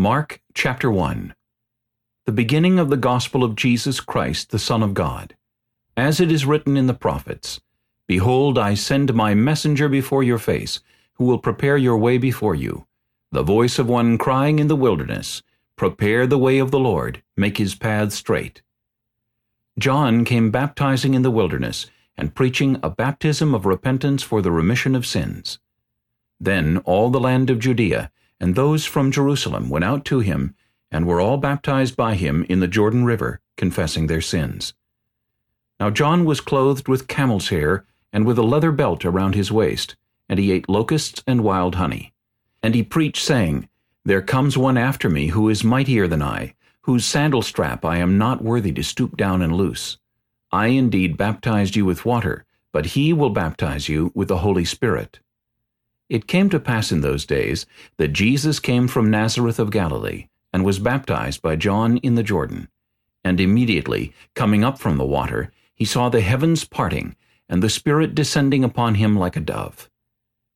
Mark chapter 1 The beginning of the gospel of Jesus Christ, the Son of God. As it is written in the prophets, Behold, I send my messenger before your face, who will prepare your way before you. The voice of one crying in the wilderness, Prepare the way of the Lord, make his paths straight. John came baptizing in the wilderness, and preaching a baptism of repentance for the remission of sins. Then all the land of Judea, and those from Jerusalem went out to him, and were all baptized by him in the Jordan River, confessing their sins. Now John was clothed with camel's hair, and with a leather belt around his waist, and he ate locusts and wild honey. And he preached, saying, There comes one after me who is mightier than I, whose sandal strap I am not worthy to stoop down and loose. I indeed baptized you with water, but he will baptize you with the Holy Spirit. It came to pass in those days that Jesus came from Nazareth of Galilee, and was baptized by John in the Jordan. And immediately, coming up from the water, he saw the heavens parting, and the Spirit descending upon him like a dove.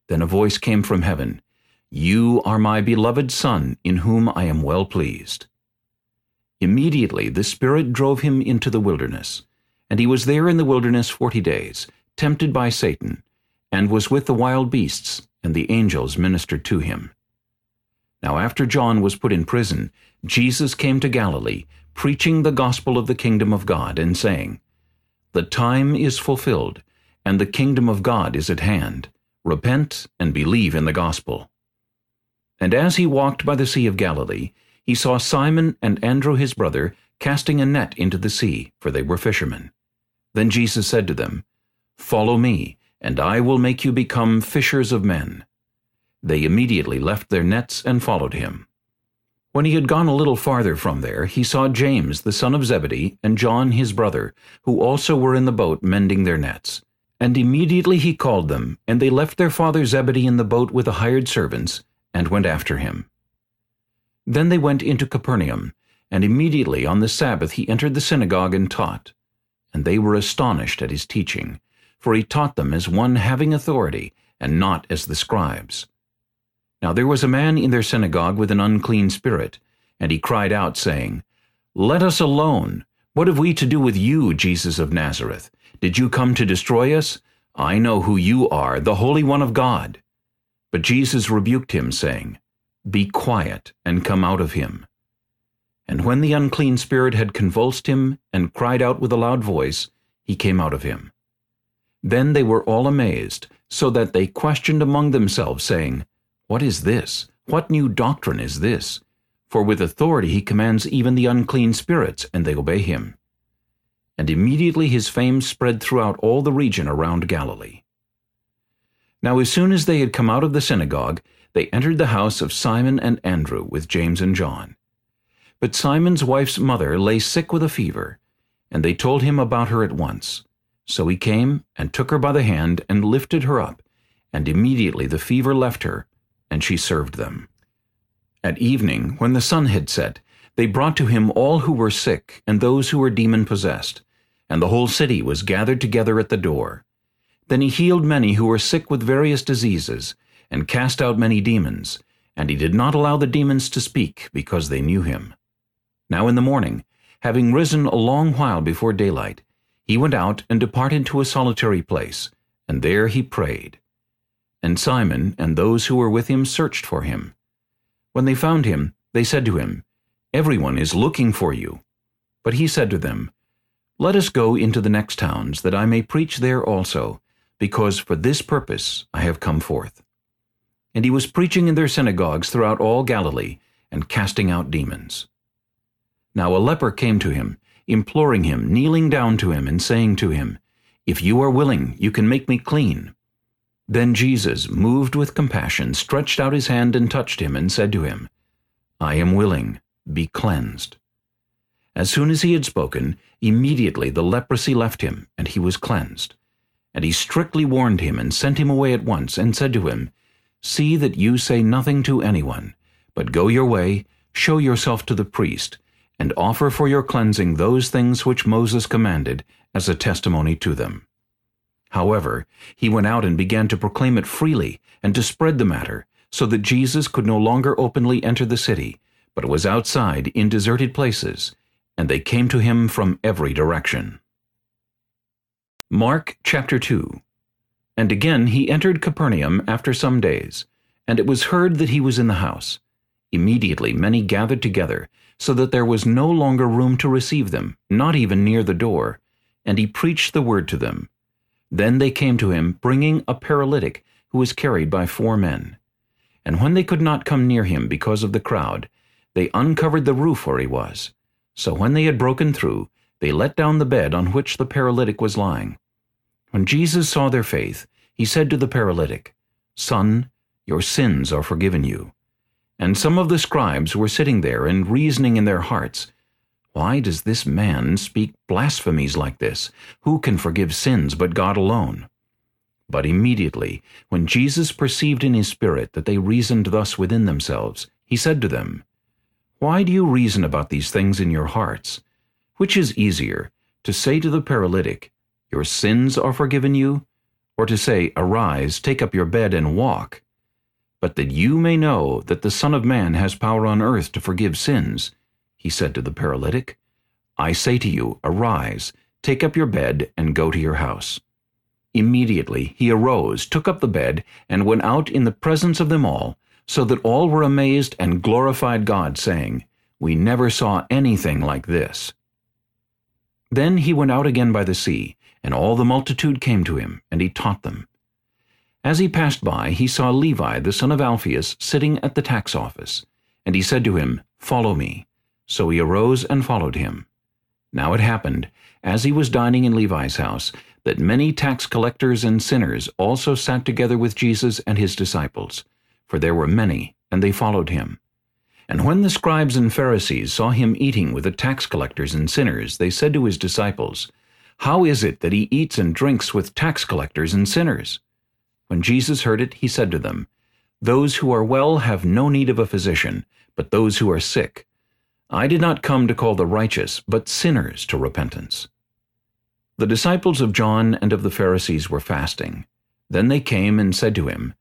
Then a voice came from heaven, You are my beloved Son, in whom I am well pleased. Immediately the Spirit drove him into the wilderness. And he was there in the wilderness forty days, tempted by Satan, and was with the wild beasts, and the angels ministered to him. Now after John was put in prison, Jesus came to Galilee, preaching the gospel of the kingdom of God, and saying, The time is fulfilled, and the kingdom of God is at hand. Repent and believe in the gospel. And as he walked by the sea of Galilee, he saw Simon and Andrew his brother casting a net into the sea, for they were fishermen. Then Jesus said to them, Follow me, and I will make you become fishers of men. They immediately left their nets and followed him. When he had gone a little farther from there, he saw James the son of Zebedee and John his brother, who also were in the boat mending their nets. And immediately he called them, and they left their father Zebedee in the boat with the hired servants, and went after him. Then they went into Capernaum, and immediately on the Sabbath he entered the synagogue and taught. And they were astonished at his teaching, for he taught them as one having authority, and not as the scribes. Now there was a man in their synagogue with an unclean spirit, and he cried out, saying, Let us alone. What have we to do with you, Jesus of Nazareth? Did you come to destroy us? I know who you are, the Holy One of God. But Jesus rebuked him, saying, Be quiet, and come out of him. And when the unclean spirit had convulsed him, and cried out with a loud voice, he came out of him. Then they were all amazed, so that they questioned among themselves, saying, What is this? What new doctrine is this? For with authority he commands even the unclean spirits, and they obey him. And immediately his fame spread throughout all the region around Galilee. Now as soon as they had come out of the synagogue, they entered the house of Simon and Andrew with James and John. But Simon's wife's mother lay sick with a fever, and they told him about her at once. So he came and took her by the hand and lifted her up, and immediately the fever left her, and she served them. At evening, when the sun had set, they brought to him all who were sick and those who were demon-possessed, and the whole city was gathered together at the door. Then he healed many who were sick with various diseases, and cast out many demons, and he did not allow the demons to speak, because they knew him. Now in the morning, having risen a long while before daylight, he went out and departed to a solitary place, and there he prayed. And Simon and those who were with him searched for him. When they found him, they said to him, Everyone is looking for you. But he said to them, Let us go into the next towns, that I may preach there also, because for this purpose I have come forth. And he was preaching in their synagogues throughout all Galilee, and casting out demons. Now a leper came to him, imploring him, kneeling down to him, and saying to him, If you are willing, you can make me clean. Then Jesus, moved with compassion, stretched out his hand and touched him, and said to him, I am willing, be cleansed. As soon as he had spoken, immediately the leprosy left him, and he was cleansed. And he strictly warned him, and sent him away at once, and said to him, See that you say nothing to anyone, but go your way, show yourself to the priest, and offer for your cleansing those things which Moses commanded as a testimony to them. However, he went out and began to proclaim it freely and to spread the matter, so that Jesus could no longer openly enter the city, but was outside in deserted places, and they came to him from every direction. Mark chapter 2 And again he entered Capernaum after some days, and it was heard that he was in the house. Immediately many gathered together, so that there was no longer room to receive them, not even near the door, and he preached the word to them. Then they came to him, bringing a paralytic, who was carried by four men. And when they could not come near him because of the crowd, they uncovered the roof where he was. So when they had broken through, they let down the bed on which the paralytic was lying. When Jesus saw their faith, he said to the paralytic, Son, your sins are forgiven you. And some of the scribes were sitting there and reasoning in their hearts, Why does this man speak blasphemies like this? Who can forgive sins but God alone? But immediately, when Jesus perceived in his spirit that they reasoned thus within themselves, he said to them, Why do you reason about these things in your hearts? Which is easier, to say to the paralytic, your sins are forgiven you, or to say, Arise, take up your bed and walk. But that you may know that the Son of Man has power on earth to forgive sins, he said to the paralytic, I say to you, Arise, take up your bed, and go to your house. Immediately he arose, took up the bed, and went out in the presence of them all, so that all were amazed and glorified God, saying, We never saw anything like this. Then he went out again by the sea, and all the multitude came to him, and he taught them. As he passed by, he saw Levi the son of Alphaeus sitting at the tax office, and he said to him, Follow me. So he arose and followed him. Now it happened, as he was dining in Levi's house, that many tax collectors and sinners also sat together with Jesus and his disciples, for there were many, and they followed him. And when the scribes and Pharisees saw him eating with the tax collectors and sinners, they said to his disciples, how is it that he eats and drinks with tax collectors and sinners? When Jesus heard it, he said to them, Those who are well have no need of a physician, but those who are sick. I did not come to call the righteous, but sinners to repentance. The disciples of John and of the Pharisees were fasting. Then they came and said to him,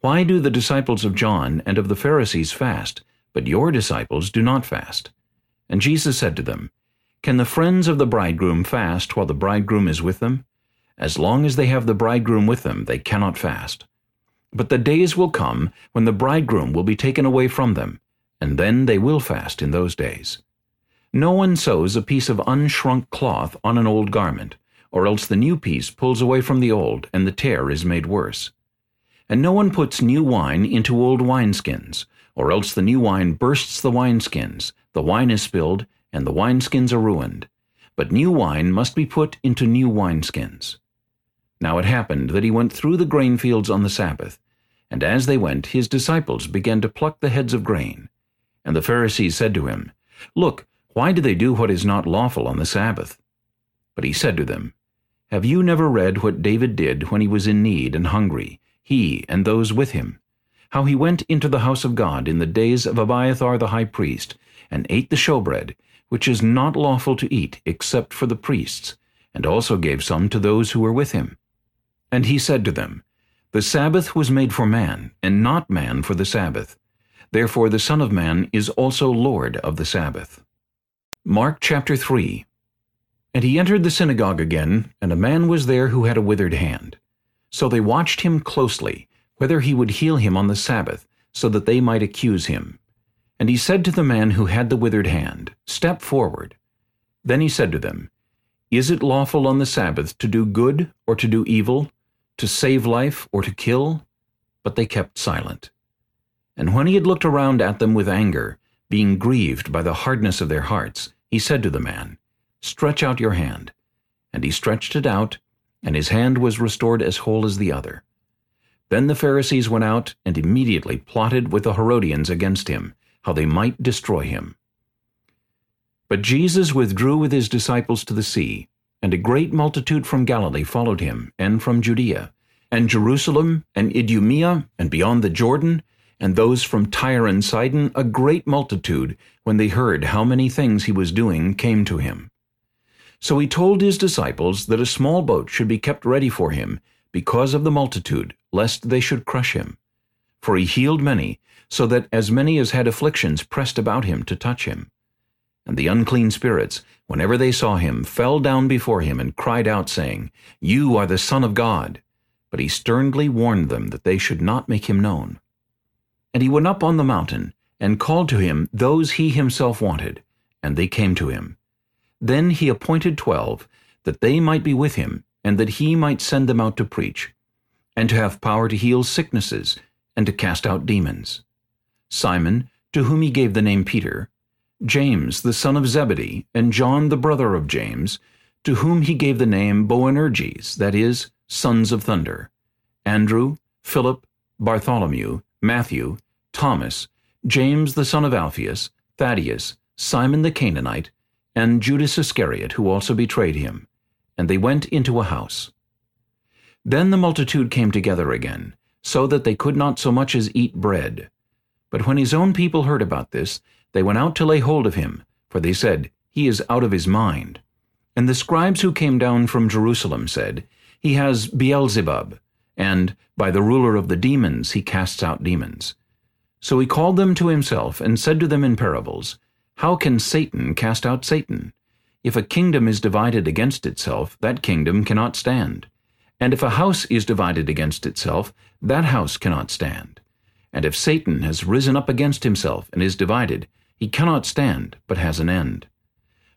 Why do the disciples of John and of the Pharisees fast, but your disciples do not fast? And Jesus said to them, can the friends of the bridegroom fast while the bridegroom is with them? As long as they have the bridegroom with them, they cannot fast. But the days will come when the bridegroom will be taken away from them, and then they will fast in those days. No one sews a piece of unshrunk cloth on an old garment, or else the new piece pulls away from the old, and the tear is made worse. And no one puts new wine into old wineskins, or else the new wine bursts the wineskins, the wine is spilled, and the wineskins are ruined. But new wine must be put into new wineskins. Now it happened that he went through the grain fields on the Sabbath, and as they went, his disciples began to pluck the heads of grain. And the Pharisees said to him, Look, why do they do what is not lawful on the Sabbath? But he said to them, Have you never read what David did when he was in need and hungry, he and those with him? How he went into the house of God in the days of Abiathar the high priest, and ate the showbread, which is not lawful to eat except for the priests, and also gave some to those who were with him. And he said to them, The Sabbath was made for man, and not man for the Sabbath. Therefore the Son of Man is also Lord of the Sabbath. Mark chapter 3 And he entered the synagogue again, and a man was there who had a withered hand. So they watched him closely, whether he would heal him on the Sabbath, so that they might accuse him. And he said to the man who had the withered hand, Step forward. Then he said to them, Is it lawful on the Sabbath to do good or to do evil, to save life or to kill? But they kept silent. And when he had looked around at them with anger, being grieved by the hardness of their hearts, he said to the man, Stretch out your hand. And he stretched it out, and his hand was restored as whole as the other. Then the Pharisees went out and immediately plotted with the Herodians against him, how they might destroy him. But Jesus withdrew with his disciples to the sea, and a great multitude from Galilee followed him, and from Judea, and Jerusalem, and Idumea, and beyond the Jordan, and those from Tyre and Sidon, a great multitude, when they heard how many things he was doing, came to him. So he told his disciples that a small boat should be kept ready for him, because of the multitude, lest they should crush him for he healed many, so that as many as had afflictions pressed about him to touch him. And the unclean spirits, whenever they saw him, fell down before him and cried out, saying, You are the Son of God. But he sternly warned them that they should not make him known. And he went up on the mountain, and called to him those he himself wanted, and they came to him. Then he appointed twelve, that they might be with him, and that he might send them out to preach, and to have power to heal sicknesses, and to cast out demons. Simon, to whom he gave the name Peter, James the son of Zebedee, and John the brother of James, to whom he gave the name Boanerges, that is, sons of thunder, Andrew, Philip, Bartholomew, Matthew, Thomas, James the son of Alphaeus, Thaddeus, Simon the Canaanite, and Judas Iscariot, who also betrayed him. And they went into a house. Then the multitude came together again, so that they could not so much as eat bread. But when his own people heard about this, they went out to lay hold of him, for they said, He is out of his mind. And the scribes who came down from Jerusalem said, He has Beelzebub, and by the ruler of the demons he casts out demons. So he called them to himself, and said to them in parables, How can Satan cast out Satan? If a kingdom is divided against itself, that kingdom cannot stand. And if a house is divided against itself, that house cannot stand. And if Satan has risen up against himself and is divided, he cannot stand, but has an end.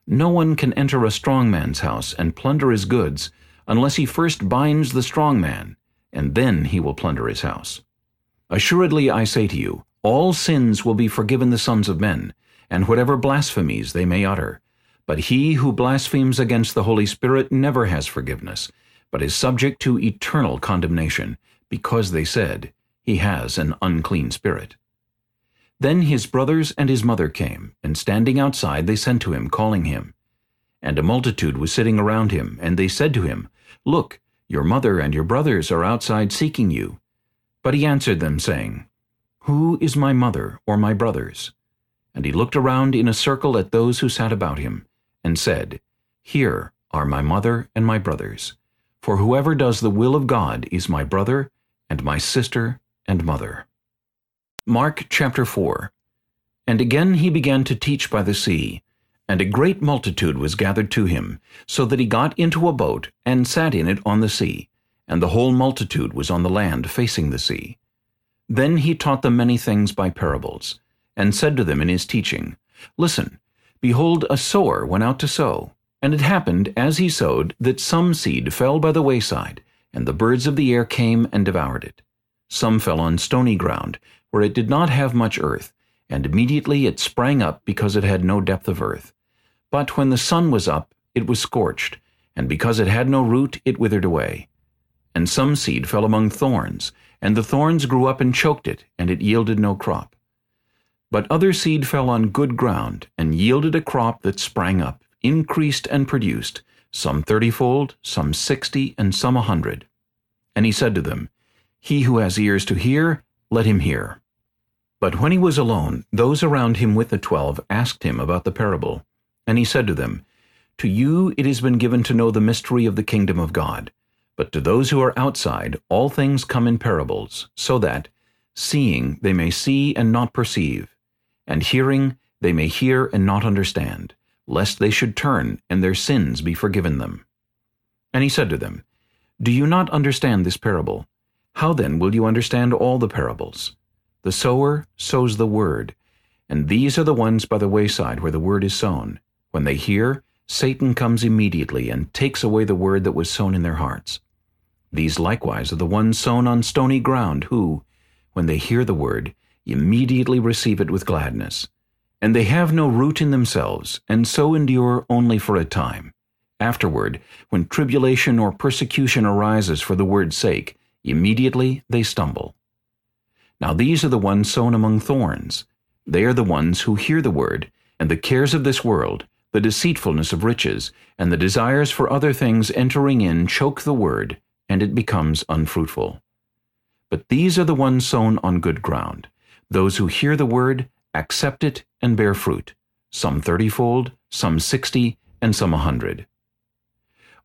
No one can enter a strong man's house and plunder his goods, unless he first binds the strong man, and then he will plunder his house. Assuredly I say to you, all sins will be forgiven the sons of men, and whatever blasphemies they may utter. But he who blasphemes against the Holy Spirit never has forgiveness, but is subject to eternal condemnation, because they said, He has an unclean spirit. Then his brothers and his mother came, and standing outside they sent to him, calling him. And a multitude was sitting around him, and they said to him, Look, your mother and your brothers are outside seeking you. But he answered them, saying, Who is my mother or my brothers? And he looked around in a circle at those who sat about him, and said, Here are my mother and my brothers. For whoever does the will of God is my brother, and my sister, and mother. Mark chapter 4 And again he began to teach by the sea, and a great multitude was gathered to him, so that he got into a boat, and sat in it on the sea, and the whole multitude was on the land facing the sea. Then he taught them many things by parables, and said to them in his teaching, Listen, behold, a sower went out to sow. And it happened, as he sowed, that some seed fell by the wayside, and the birds of the air came and devoured it. Some fell on stony ground, where it did not have much earth, and immediately it sprang up because it had no depth of earth. But when the sun was up, it was scorched, and because it had no root, it withered away. And some seed fell among thorns, and the thorns grew up and choked it, and it yielded no crop. But other seed fell on good ground, and yielded a crop that sprang up, increased and produced, some thirtyfold, some sixty, and some a hundred. And he said to them, He who has ears to hear, let him hear. But when he was alone, those around him with the twelve asked him about the parable. And he said to them, To you it has been given to know the mystery of the kingdom of God. But to those who are outside, all things come in parables, so that, seeing, they may see and not perceive, and hearing, they may hear and not understand lest they should turn and their sins be forgiven them. And he said to them, Do you not understand this parable? How then will you understand all the parables? The sower sows the word, and these are the ones by the wayside where the word is sown. When they hear, Satan comes immediately and takes away the word that was sown in their hearts. These likewise are the ones sown on stony ground, who, when they hear the word, immediately receive it with gladness. And they have no root in themselves, and so endure only for a time. Afterward, when tribulation or persecution arises for the word's sake, immediately they stumble. Now these are the ones sown among thorns. They are the ones who hear the word, and the cares of this world, the deceitfulness of riches, and the desires for other things entering in choke the word, and it becomes unfruitful. But these are the ones sown on good ground, those who hear the word, accept it, and bear fruit, some thirtyfold, some sixty, and some a hundred.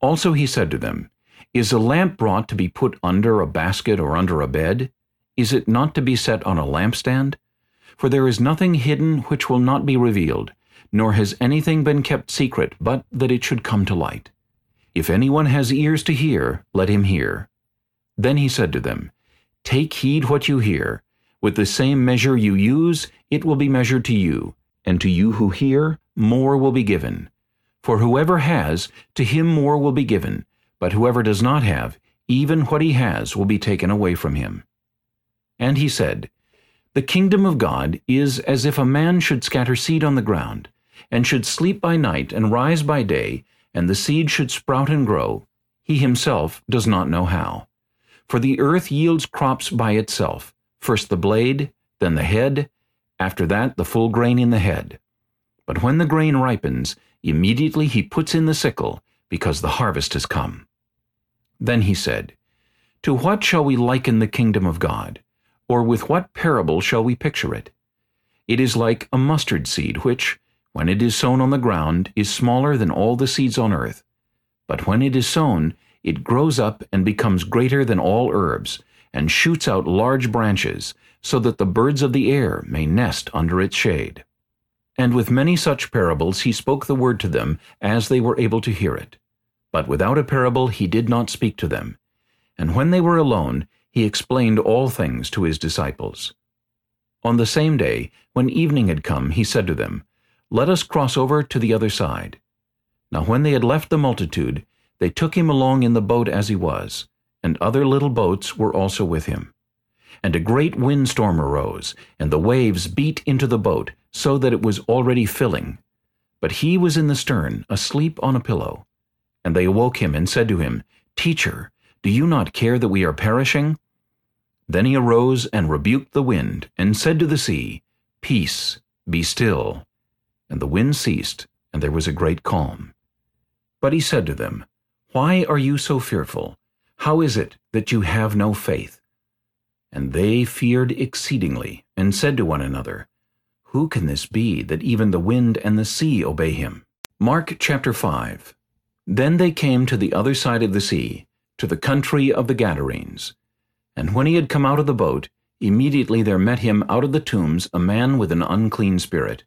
Also he said to them, Is a lamp brought to be put under a basket or under a bed? Is it not to be set on a lampstand? For there is nothing hidden which will not be revealed, nor has anything been kept secret, but that it should come to light. If anyone has ears to hear, let him hear. Then he said to them, Take heed what you hear. With the same measure you use, it will be measured to you, and to you who hear, more will be given. For whoever has, to him more will be given, but whoever does not have, even what he has will be taken away from him. And he said, The kingdom of God is as if a man should scatter seed on the ground, and should sleep by night and rise by day, and the seed should sprout and grow. He himself does not know how. For the earth yields crops by itself, first the blade, then the head, after that the full grain in the head. But when the grain ripens, immediately he puts in the sickle, because the harvest has come. Then he said, To what shall we liken the kingdom of God? Or with what parable shall we picture it? It is like a mustard seed, which, when it is sown on the ground, is smaller than all the seeds on earth. But when it is sown, it grows up and becomes greater than all herbs, and shoots out large branches, so that the birds of the air may nest under its shade. And with many such parables he spoke the word to them, as they were able to hear it. But without a parable he did not speak to them. And when they were alone, he explained all things to his disciples. On the same day, when evening had come, he said to them, Let us cross over to the other side. Now when they had left the multitude, they took him along in the boat as he was, and other little boats were also with him. And a great windstorm arose, and the waves beat into the boat, so that it was already filling. But he was in the stern, asleep on a pillow. And they awoke him and said to him, Teacher, do you not care that we are perishing? Then he arose and rebuked the wind, and said to the sea, Peace, be still. And the wind ceased, and there was a great calm. But he said to them, Why are you so fearful? How is it that you have no faith? And they feared exceedingly, and said to one another, Who can this be, that even the wind and the sea obey him? Mark chapter 5 Then they came to the other side of the sea, to the country of the Gadarenes. And when he had come out of the boat, immediately there met him out of the tombs a man with an unclean spirit,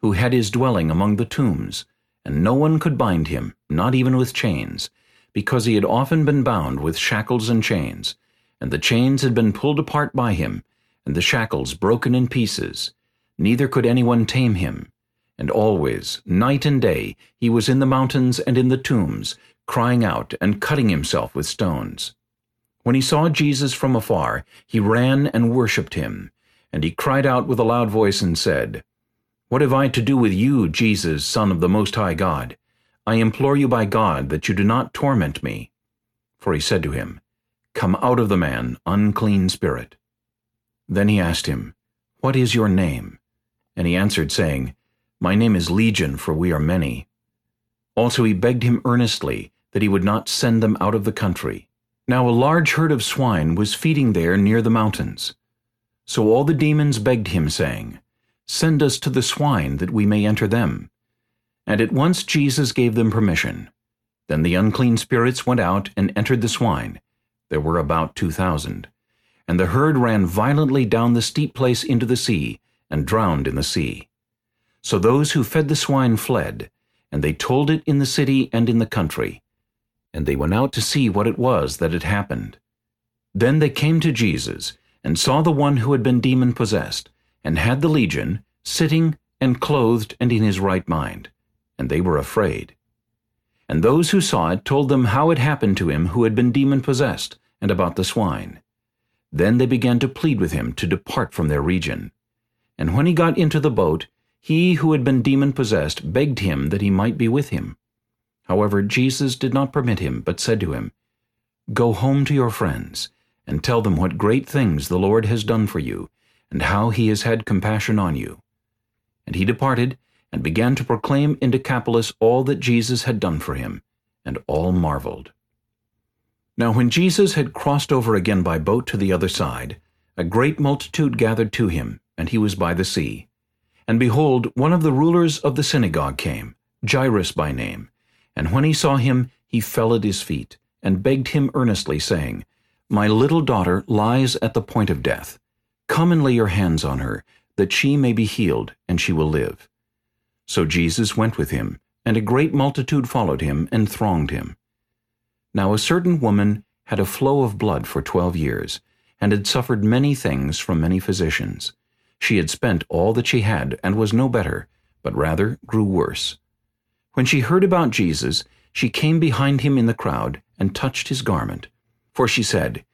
who had his dwelling among the tombs, and no one could bind him, not even with chains, because he had often been bound with shackles and chains, and the chains had been pulled apart by him, and the shackles broken in pieces. Neither could anyone tame him. And always, night and day, he was in the mountains and in the tombs, crying out and cutting himself with stones. When he saw Jesus from afar, he ran and worshipped him. And he cried out with a loud voice and said, What have I to do with you, Jesus, Son of the Most High God? I implore you by God that you do not torment me. For he said to him, Come out of the man, unclean spirit. Then he asked him, What is your name? And he answered, saying, My name is Legion, for we are many. Also he begged him earnestly that he would not send them out of the country. Now a large herd of swine was feeding there near the mountains. So all the demons begged him, saying, Send us to the swine, that we may enter them. And at once Jesus gave them permission. Then the unclean spirits went out and entered the swine. There were about two thousand. And the herd ran violently down the steep place into the sea, and drowned in the sea. So those who fed the swine fled, and they told it in the city and in the country. And they went out to see what it was that had happened. Then they came to Jesus, and saw the one who had been demon-possessed, and had the legion, sitting and clothed and in his right mind and they were afraid. And those who saw it told them how it happened to him who had been demon-possessed, and about the swine. Then they began to plead with him to depart from their region. And when he got into the boat, he who had been demon-possessed begged him that he might be with him. However, Jesus did not permit him, but said to him, Go home to your friends, and tell them what great things the Lord has done for you, and how he has had compassion on you. And he departed, and began to proclaim in Decapolis all that Jesus had done for him, and all marveled. Now when Jesus had crossed over again by boat to the other side, a great multitude gathered to him, and he was by the sea. And behold, one of the rulers of the synagogue came, Jairus by name, and when he saw him, he fell at his feet, and begged him earnestly, saying, My little daughter lies at the point of death. Come and lay your hands on her, that she may be healed, and she will live. So Jesus went with him, and a great multitude followed him and thronged him. Now a certain woman had a flow of blood for twelve years, and had suffered many things from many physicians. She had spent all that she had, and was no better, but rather grew worse. When she heard about Jesus, she came behind him in the crowd, and touched his garment. For she said,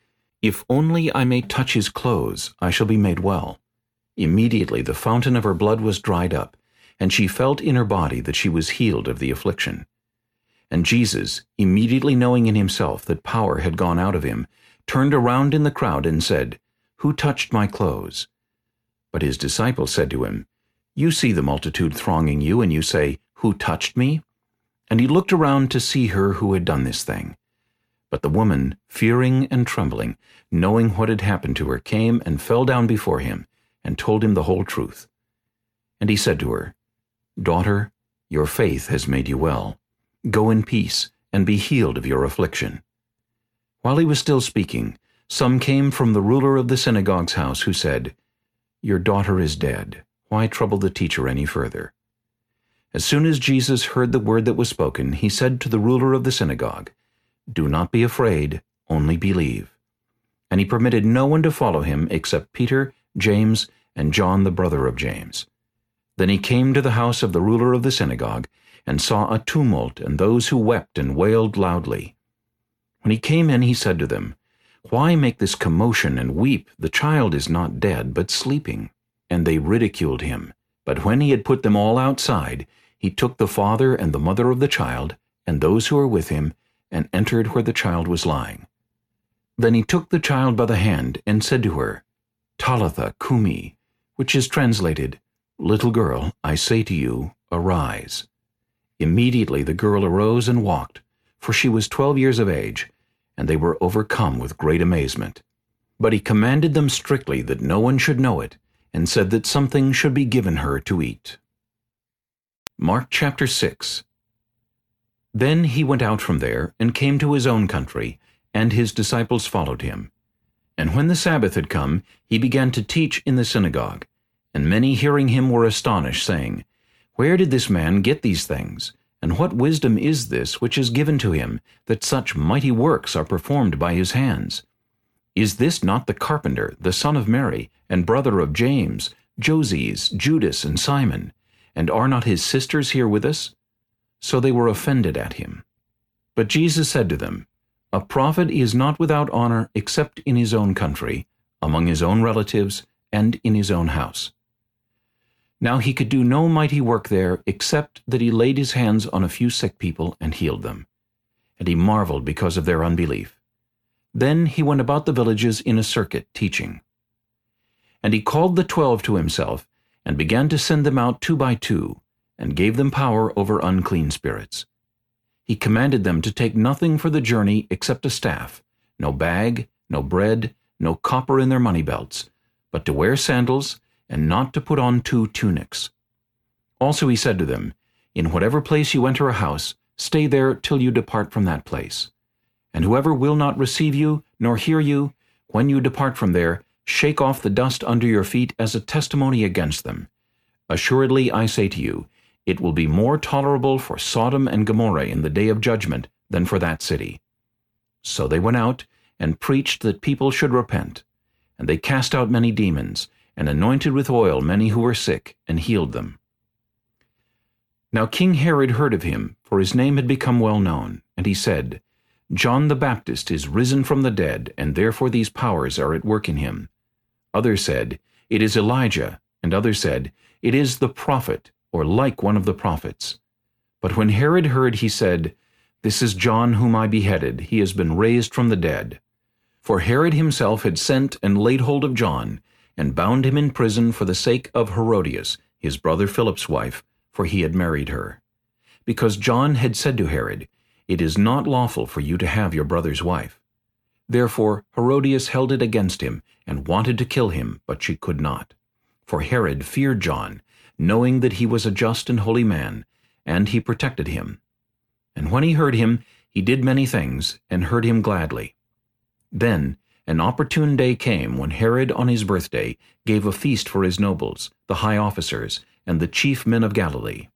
If only I may touch his clothes, I shall be made well. Immediately the fountain of her blood was dried up, and she felt in her body that she was healed of the affliction. And Jesus, immediately knowing in himself that power had gone out of him, turned around in the crowd and said, Who touched my clothes? But his disciples said to him, You see the multitude thronging you, and you say, Who touched me? And he looked around to see her who had done this thing. But the woman, fearing and trembling, knowing what had happened to her, came and fell down before him, and told him the whole truth. And he said to her, Daughter, your faith has made you well. Go in peace, and be healed of your affliction. While he was still speaking, some came from the ruler of the synagogue's house, who said, Your daughter is dead. Why trouble the teacher any further? As soon as Jesus heard the word that was spoken, he said to the ruler of the synagogue, Do not be afraid, only believe. And he permitted no one to follow him except Peter, James, and John the brother of James. Then he came to the house of the ruler of the synagogue, and saw a tumult and those who wept and wailed loudly. When he came in, he said to them, Why make this commotion and weep? The child is not dead, but sleeping. And they ridiculed him. But when he had put them all outside, he took the father and the mother of the child, and those who were with him, and entered where the child was lying. Then he took the child by the hand, and said to her, Talitha cumi, which is translated, Little girl, I say to you, arise. Immediately the girl arose and walked, for she was twelve years of age, and they were overcome with great amazement. But he commanded them strictly that no one should know it, and said that something should be given her to eat. Mark chapter 6 Then he went out from there, and came to his own country, and his disciples followed him. And when the Sabbath had come, he began to teach in the synagogue. And many hearing him were astonished, saying, Where did this man get these things? And what wisdom is this which is given to him, that such mighty works are performed by his hands? Is this not the carpenter, the son of Mary, and brother of James, Joses, Judas, and Simon? And are not his sisters here with us? So they were offended at him. But Jesus said to them, A prophet is not without honor except in his own country, among his own relatives, and in his own house. Now he could do no mighty work there, except that he laid his hands on a few sick people and healed them. And he marveled because of their unbelief. Then he went about the villages in a circuit, teaching. And he called the twelve to himself, and began to send them out two by two, and gave them power over unclean spirits. He commanded them to take nothing for the journey except a staff, no bag, no bread, no copper in their money belts, but to wear sandals, and not to put on two tunics. Also he said to them, In whatever place you enter a house, stay there till you depart from that place. And whoever will not receive you, nor hear you, when you depart from there, shake off the dust under your feet as a testimony against them. Assuredly I say to you, it will be more tolerable for Sodom and Gomorrah in the day of judgment than for that city. So they went out, and preached that people should repent. And they cast out many demons, and anointed with oil many who were sick, and healed them. Now King Herod heard of him, for his name had become well known, and he said, John the Baptist is risen from the dead, and therefore these powers are at work in him. Others said, It is Elijah, and others said, It is the prophet, or like one of the prophets. But when Herod heard, he said, This is John whom I beheaded, he has been raised from the dead. For Herod himself had sent and laid hold of John, and bound him in prison for the sake of Herodias, his brother Philip's wife, for he had married her. Because John had said to Herod, It is not lawful for you to have your brother's wife. Therefore Herodias held it against him, and wanted to kill him, but she could not. For Herod feared John, knowing that he was a just and holy man, and he protected him. And when he heard him, he did many things, and heard him gladly. Then an opportune day came when Herod on his birthday gave a feast for his nobles, the high officers, and the chief men of Galilee.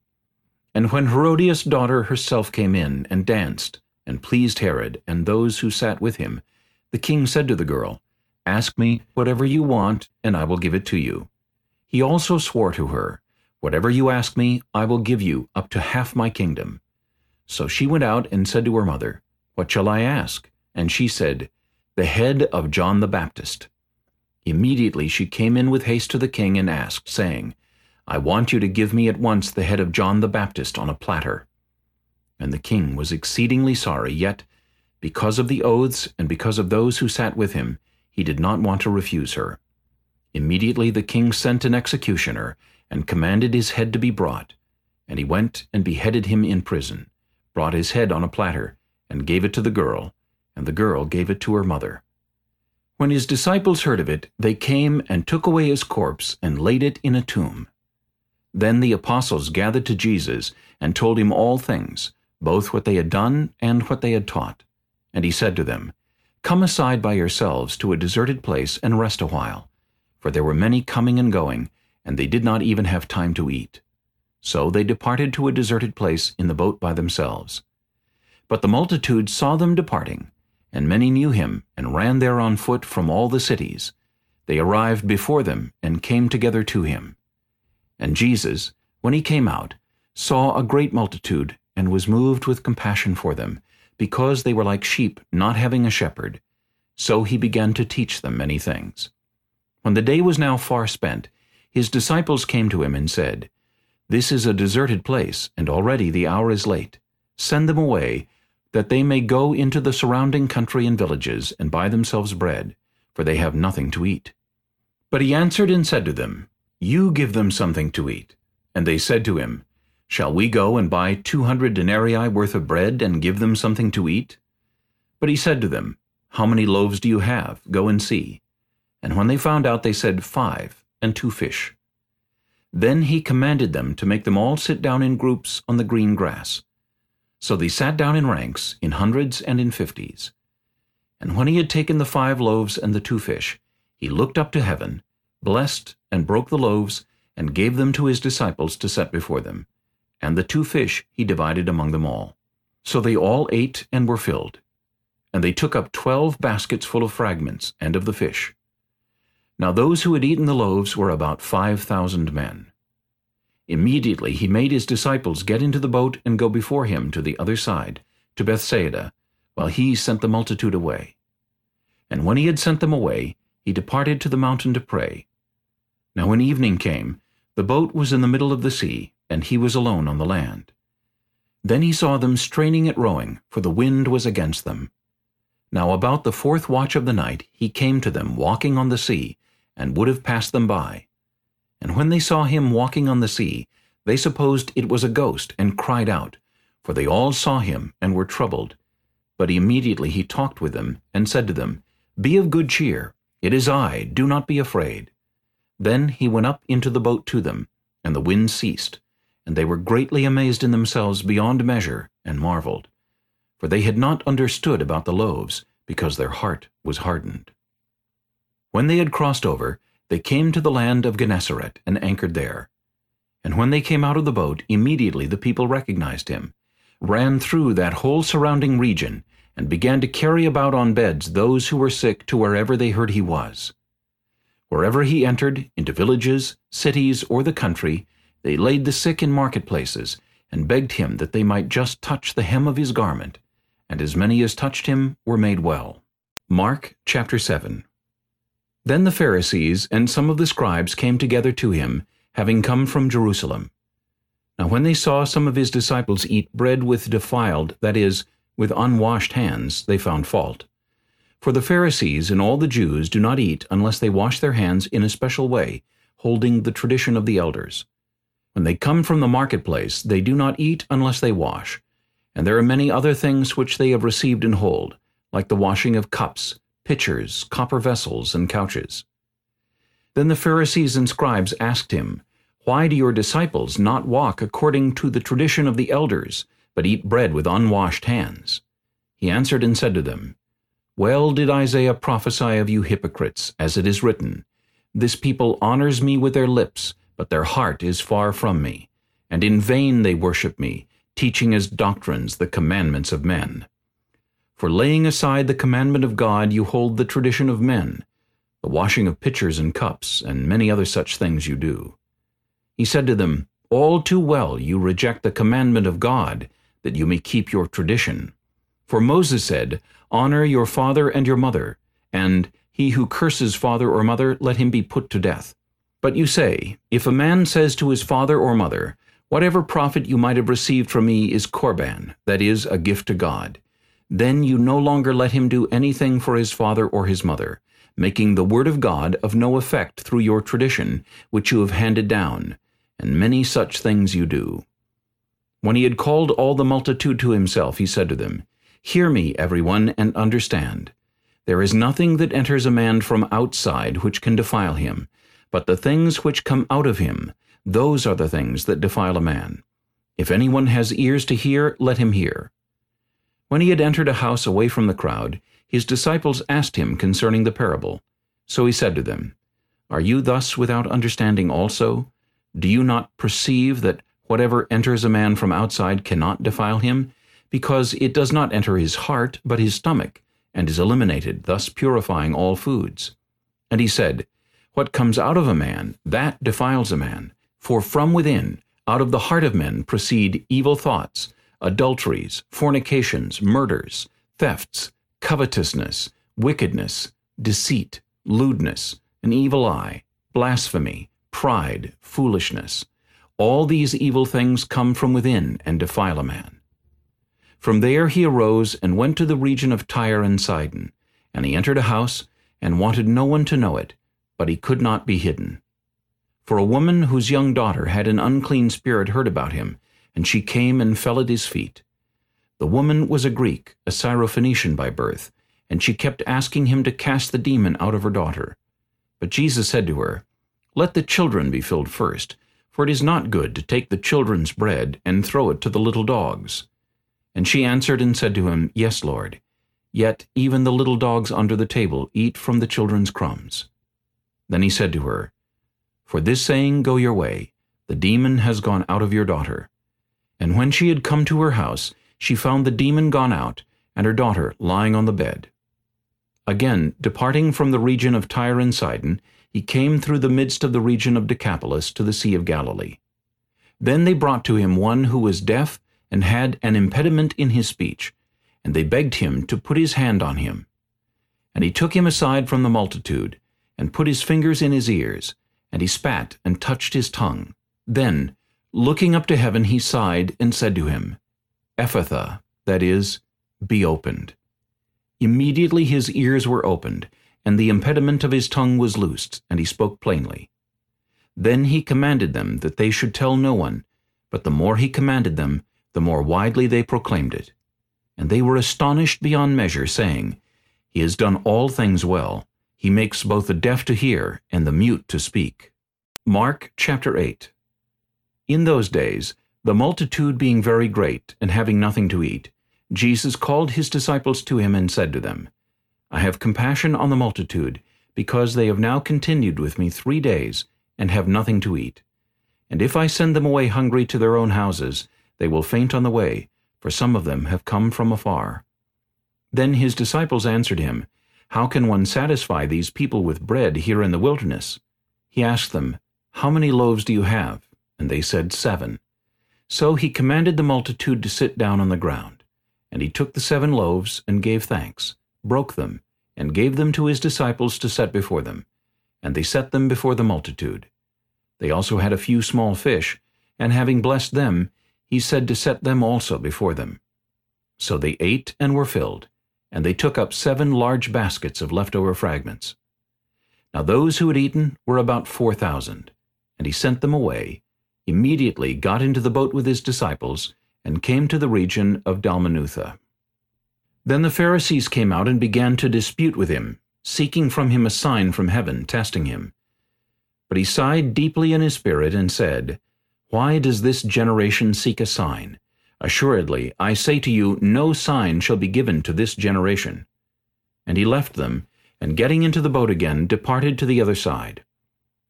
And when Herodias' daughter herself came in and danced, and pleased Herod and those who sat with him, the king said to the girl, Ask me whatever you want, and I will give it to you. He also swore to her, Whatever you ask me, I will give you up to half my kingdom. So she went out and said to her mother, What shall I ask? And she said, The head of John the Baptist. Immediately she came in with haste to the king and asked, saying, I want you to give me at once the head of John the Baptist on a platter. And the king was exceedingly sorry, yet, because of the oaths and because of those who sat with him, he did not want to refuse her. Immediately the king sent an executioner, and commanded his head to be brought. And he went and beheaded him in prison, brought his head on a platter, and gave it to the girl, and the girl gave it to her mother. When his disciples heard of it, they came and took away his corpse and laid it in a tomb. Then the apostles gathered to Jesus and told him all things, both what they had done and what they had taught. And he said to them, Come aside by yourselves to a deserted place and rest a while. For there were many coming and going, and they did not even have time to eat. So they departed to a deserted place in the boat by themselves. But the multitude saw them departing, and many knew him, and ran there on foot from all the cities. They arrived before them, and came together to him. And Jesus, when he came out, saw a great multitude, and was moved with compassion for them, because they were like sheep not having a shepherd. So he began to teach them many things. When the day was now far spent, his disciples came to him and said, This is a deserted place, and already the hour is late. Send them away, that they may go into the surrounding country and villages, and buy themselves bread, for they have nothing to eat. But he answered and said to them, you give them something to eat. And they said to him, Shall we go and buy two hundred denarii worth of bread and give them something to eat? But he said to them, How many loaves do you have? Go and see. And when they found out, they said, Five, and two fish. Then he commanded them to make them all sit down in groups on the green grass. So they sat down in ranks, in hundreds and in fifties. And when he had taken the five loaves and the two fish, he looked up to heaven, blessed, and broke the loaves, and gave them to his disciples to set before them. And the two fish he divided among them all. So they all ate and were filled. And they took up twelve baskets full of fragments, and of the fish. Now those who had eaten the loaves were about five thousand men. Immediately he made his disciples get into the boat and go before him to the other side, to Bethsaida, while he sent the multitude away. And when he had sent them away, he departed to the mountain to pray. Now when evening came, the boat was in the middle of the sea, and he was alone on the land. Then he saw them straining at rowing, for the wind was against them. Now about the fourth watch of the night he came to them walking on the sea, and would have passed them by. And when they saw him walking on the sea, they supposed it was a ghost, and cried out, for they all saw him, and were troubled. But immediately he talked with them, and said to them, Be of good cheer, it is I, do not be afraid. Then he went up into the boat to them, and the wind ceased, and they were greatly amazed in themselves beyond measure, and marveled. For they had not understood about the loaves, because their heart was hardened. When they had crossed over, they came to the land of Gennesaret, and anchored there. And when they came out of the boat, immediately the people recognized him, ran through that whole surrounding region, and began to carry about on beds those who were sick to wherever they heard he was. Wherever he entered, into villages, cities, or the country, they laid the sick in marketplaces, and begged him that they might just touch the hem of his garment, and as many as touched him were made well. Mark chapter 7 Then the Pharisees and some of the scribes came together to him, having come from Jerusalem. Now when they saw some of his disciples eat bread with defiled, that is, with unwashed hands, they found fault. For the Pharisees and all the Jews do not eat unless they wash their hands in a special way, holding the tradition of the elders. When they come from the marketplace, they do not eat unless they wash. And there are many other things which they have received and hold, like the washing of cups, pitchers, copper vessels, and couches. Then the Pharisees and scribes asked him, Why do your disciples not walk according to the tradition of the elders, but eat bread with unwashed hands. He answered and said to them, Well did Isaiah prophesy of you hypocrites, as it is written, This people honors me with their lips, but their heart is far from me. And in vain they worship me, teaching as doctrines the commandments of men. For laying aside the commandment of God, you hold the tradition of men, the washing of pitchers and cups, and many other such things you do. He said to them, All too well you reject the commandment of God, that you may keep your tradition. For Moses said, Honor your father and your mother, and he who curses father or mother, let him be put to death. But you say, If a man says to his father or mother, Whatever profit you might have received from me is korban, that is, a gift to God, then you no longer let him do anything for his father or his mother, making the word of God of no effect through your tradition, which you have handed down, and many such things you do. When he had called all the multitude to himself, he said to them, Hear me, everyone, and understand. There is nothing that enters a man from outside which can defile him, but the things which come out of him, those are the things that defile a man. If anyone has ears to hear, let him hear. When he had entered a house away from the crowd, his disciples asked him concerning the parable. So he said to them, Are you thus without understanding also? Do you not perceive that whatever enters a man from outside cannot defile him, because it does not enter his heart, but his stomach, and is eliminated, thus purifying all foods? And he said, What comes out of a man, that defiles a man. For from within, out of the heart of men, proceed evil thoughts, adulteries, fornications, murders, thefts, covetousness, wickedness, deceit, lewdness, an evil eye, blasphemy, pride, foolishness. All these evil things come from within and defile a man. From there he arose and went to the region of Tyre and Sidon, and he entered a house, and wanted no one to know it, but he could not be hidden. For a woman whose young daughter had an unclean spirit heard about him, and she came and fell at his feet. The woman was a Greek, a Syrophoenician by birth, and she kept asking him to cast the demon out of her daughter. But Jesus said to her, Let the children be filled first, for it is not good to take the children's bread and throw it to the little dogs. And she answered and said to him, Yes, Lord. Yet even the little dogs under the table eat from the children's crumbs. Then he said to her, For this saying go your way, the demon has gone out of your daughter. And when she had come to her house, she found the demon gone out, and her daughter lying on the bed. Again, departing from the region of Tyre and Sidon, he came through the midst of the region of Decapolis to the Sea of Galilee. Then they brought to him one who was deaf and had an impediment in his speech, and they begged him to put his hand on him. And he took him aside from the multitude, and put his fingers in his ears, and he spat and touched his tongue. Then, looking up to heaven, he sighed and said to him, Ephphatha, that is, be opened. Immediately his ears were opened, and the impediment of his tongue was loosed, and he spoke plainly. Then he commanded them that they should tell no one, but the more he commanded them, the more widely they proclaimed it. And they were astonished beyond measure, saying, He has done all things well. He makes both the deaf to hear and the mute to speak. Mark chapter 8 In those days the multitude being very great, and having nothing to eat, Jesus called his disciples to him and said to them, I have compassion on the multitude, because they have now continued with me three days, and have nothing to eat. And if I send them away hungry to their own houses, they will faint on the way, for some of them have come from afar. Then his disciples answered him, How can one satisfy these people with bread here in the wilderness? He asked them, How many loaves do you have? And they said, Seven. So he commanded the multitude to sit down on the ground. And he took the seven loaves, and gave thanks, broke them, and gave them to his disciples to set before them. And they set them before the multitude. They also had a few small fish, and having blessed them, he said to set them also before them. So they ate and were filled, and they took up seven large baskets of leftover fragments. Now those who had eaten were about four thousand, and he sent them away, immediately got into the boat with his disciples, and came to the region of Dalmanutha. Then the Pharisees came out and began to dispute with him, seeking from him a sign from heaven, testing him. But he sighed deeply in his spirit and said, Why does this generation seek a sign? Assuredly, I say to you, no sign shall be given to this generation. And he left them, and getting into the boat again, departed to the other side.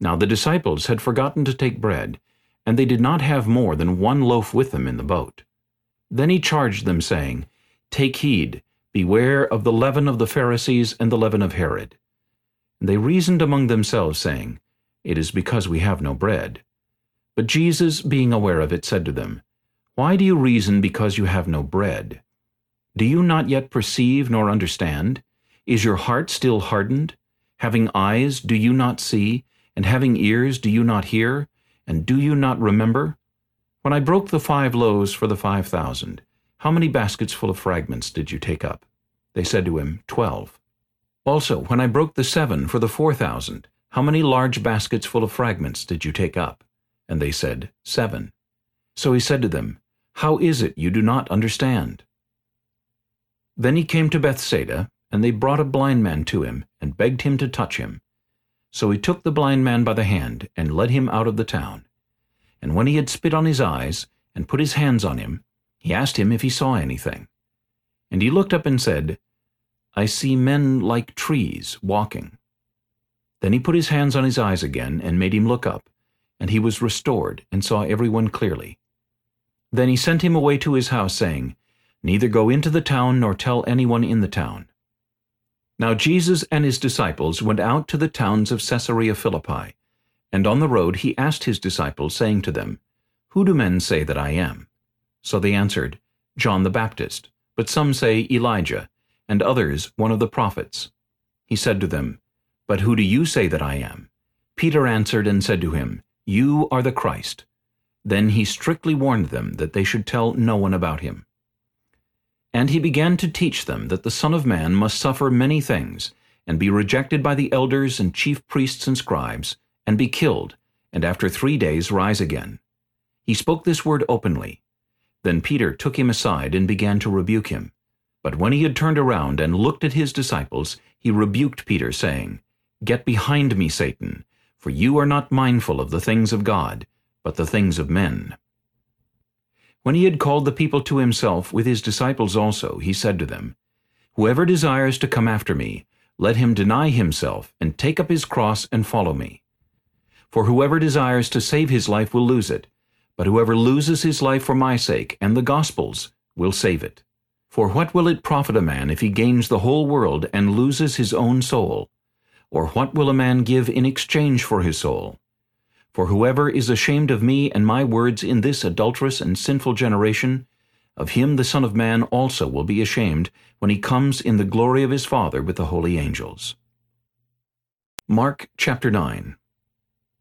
Now the disciples had forgotten to take bread, and they did not have more than one loaf with them in the boat. Then he charged them, saying, Take heed, beware of the leaven of the Pharisees and the leaven of Herod. And they reasoned among themselves, saying, It is because we have no bread. But Jesus, being aware of it, said to them, Why do you reason because you have no bread? Do you not yet perceive nor understand? Is your heart still hardened? Having eyes, do you not see? And having ears, do you not hear? And do you not remember? When I broke the five loaves for the five thousand, how many baskets full of fragments did you take up? They said to him, Twelve. Also, when I broke the seven for the four thousand, how many large baskets full of fragments did you take up? And they said, Seven. So he said to them, How is it you do not understand? Then he came to Bethsaida, and they brought a blind man to him, and begged him to touch him. So he took the blind man by the hand, and led him out of the town. And when he had spit on his eyes, and put his hands on him, he asked him if he saw anything. And he looked up and said, I see men like trees walking. Then he put his hands on his eyes again, and made him look up, and he was restored, and saw everyone clearly. Then he sent him away to his house, saying, Neither go into the town, nor tell anyone in the town. Now Jesus and his disciples went out to the towns of Caesarea Philippi, and on the road he asked his disciples, saying to them, Who do men say that I am? So they answered, John the Baptist, but some say Elijah, and others one of the prophets. He said to them, But who do you say that I am? Peter answered and said to him, You are the Christ. Then he strictly warned them that they should tell no one about him. And he began to teach them that the Son of Man must suffer many things, and be rejected by the elders and chief priests and scribes, and be killed, and after three days rise again. He spoke this word openly. Then Peter took him aside and began to rebuke him. But when he had turned around and looked at his disciples, he rebuked Peter, saying, Get behind me, Satan, for you are not mindful of the things of God, but the things of men. When he had called the people to himself with his disciples also, he said to them, Whoever desires to come after me, let him deny himself and take up his cross and follow me. For whoever desires to save his life will lose it, but whoever loses his life for my sake and the gospel's will save it. For what will it profit a man if he gains the whole world and loses his own soul? Or what will a man give in exchange for his soul? For whoever is ashamed of me and my words in this adulterous and sinful generation, of him the Son of Man also will be ashamed when he comes in the glory of his Father with the holy angels. Mark chapter 9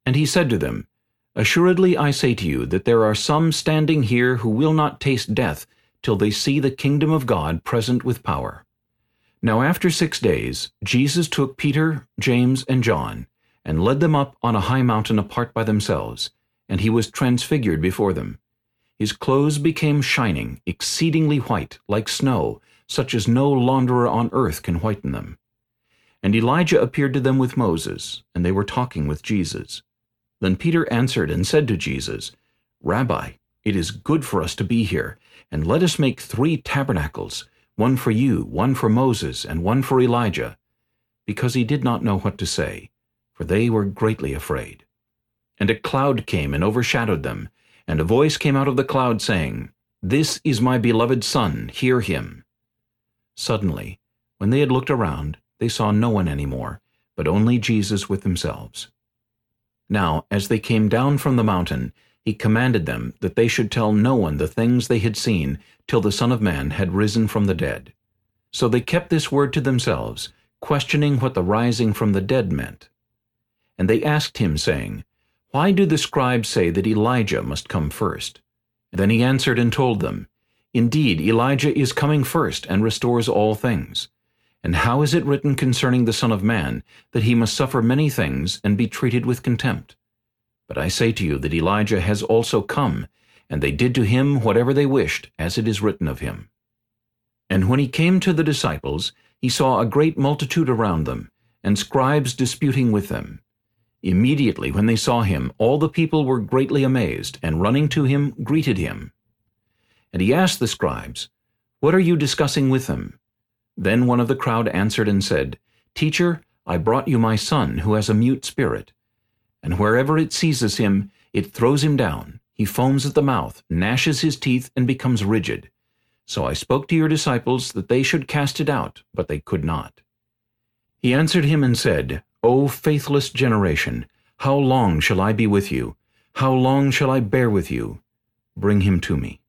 And he said to them, Assuredly I say to you that there are some standing here who will not taste death till they see the kingdom of God present with power. Now after six days Jesus took Peter, James, and John, and led them up on a high mountain apart by themselves, and he was transfigured before them. His clothes became shining, exceedingly white, like snow, such as no launderer on earth can whiten them. And Elijah appeared to them with Moses, and they were talking with Jesus. Then Peter answered and said to Jesus, Rabbi, it is good for us to be here, and let us make three tabernacles, one for you, one for Moses, and one for Elijah. Because he did not know what to say for they were greatly afraid. And a cloud came and overshadowed them, and a voice came out of the cloud, saying, This is my beloved Son, hear him. Suddenly, when they had looked around, they saw no one any more, but only Jesus with themselves. Now, as they came down from the mountain, he commanded them that they should tell no one the things they had seen till the Son of Man had risen from the dead. So they kept this word to themselves, questioning what the rising from the dead meant. And they asked him, saying, Why do the scribes say that Elijah must come first? then he answered and told them, Indeed, Elijah is coming first and restores all things. And how is it written concerning the Son of Man, that he must suffer many things and be treated with contempt? But I say to you that Elijah has also come, and they did to him whatever they wished, as it is written of him. And when he came to the disciples, he saw a great multitude around them, and scribes disputing with them. Immediately when they saw him, all the people were greatly amazed, and running to him, greeted him. And he asked the scribes, What are you discussing with them? Then one of the crowd answered and said, Teacher, I brought you my son, who has a mute spirit. And wherever it seizes him, it throws him down. He foams at the mouth, gnashes his teeth, and becomes rigid. So I spoke to your disciples that they should cast it out, but they could not. He answered him and said, O faithless generation, how long shall I be with you? How long shall I bear with you? Bring him to me.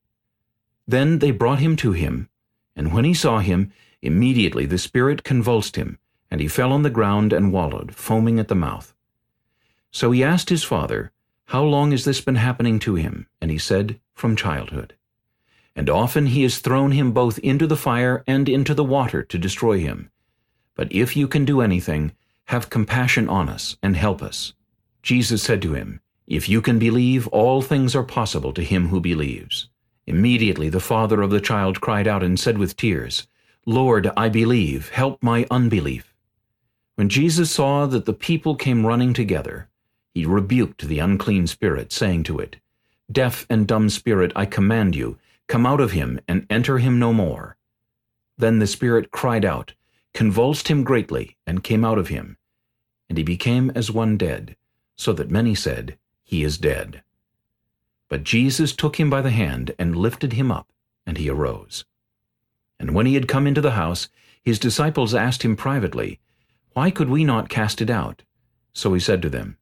Then they brought him to him, and when he saw him, immediately the spirit convulsed him, and he fell on the ground and wallowed, foaming at the mouth. So he asked his father, How long has this been happening to him? And he said, From childhood. And often he has thrown him both into the fire and into the water to destroy him. But if you can do anything, have compassion on us and help us. Jesus said to him, If you can believe, all things are possible to him who believes. Immediately the father of the child cried out and said with tears, Lord, I believe, help my unbelief. When Jesus saw that the people came running together, he rebuked the unclean spirit, saying to it, Deaf and dumb spirit, I command you, come out of him and enter him no more. Then the spirit cried out, convulsed him greatly, and came out of him. And he became as one dead, so that many said, He is dead. But Jesus took him by the hand and lifted him up, and he arose. And when he had come into the house, his disciples asked him privately, Why could we not cast it out? So he said to them,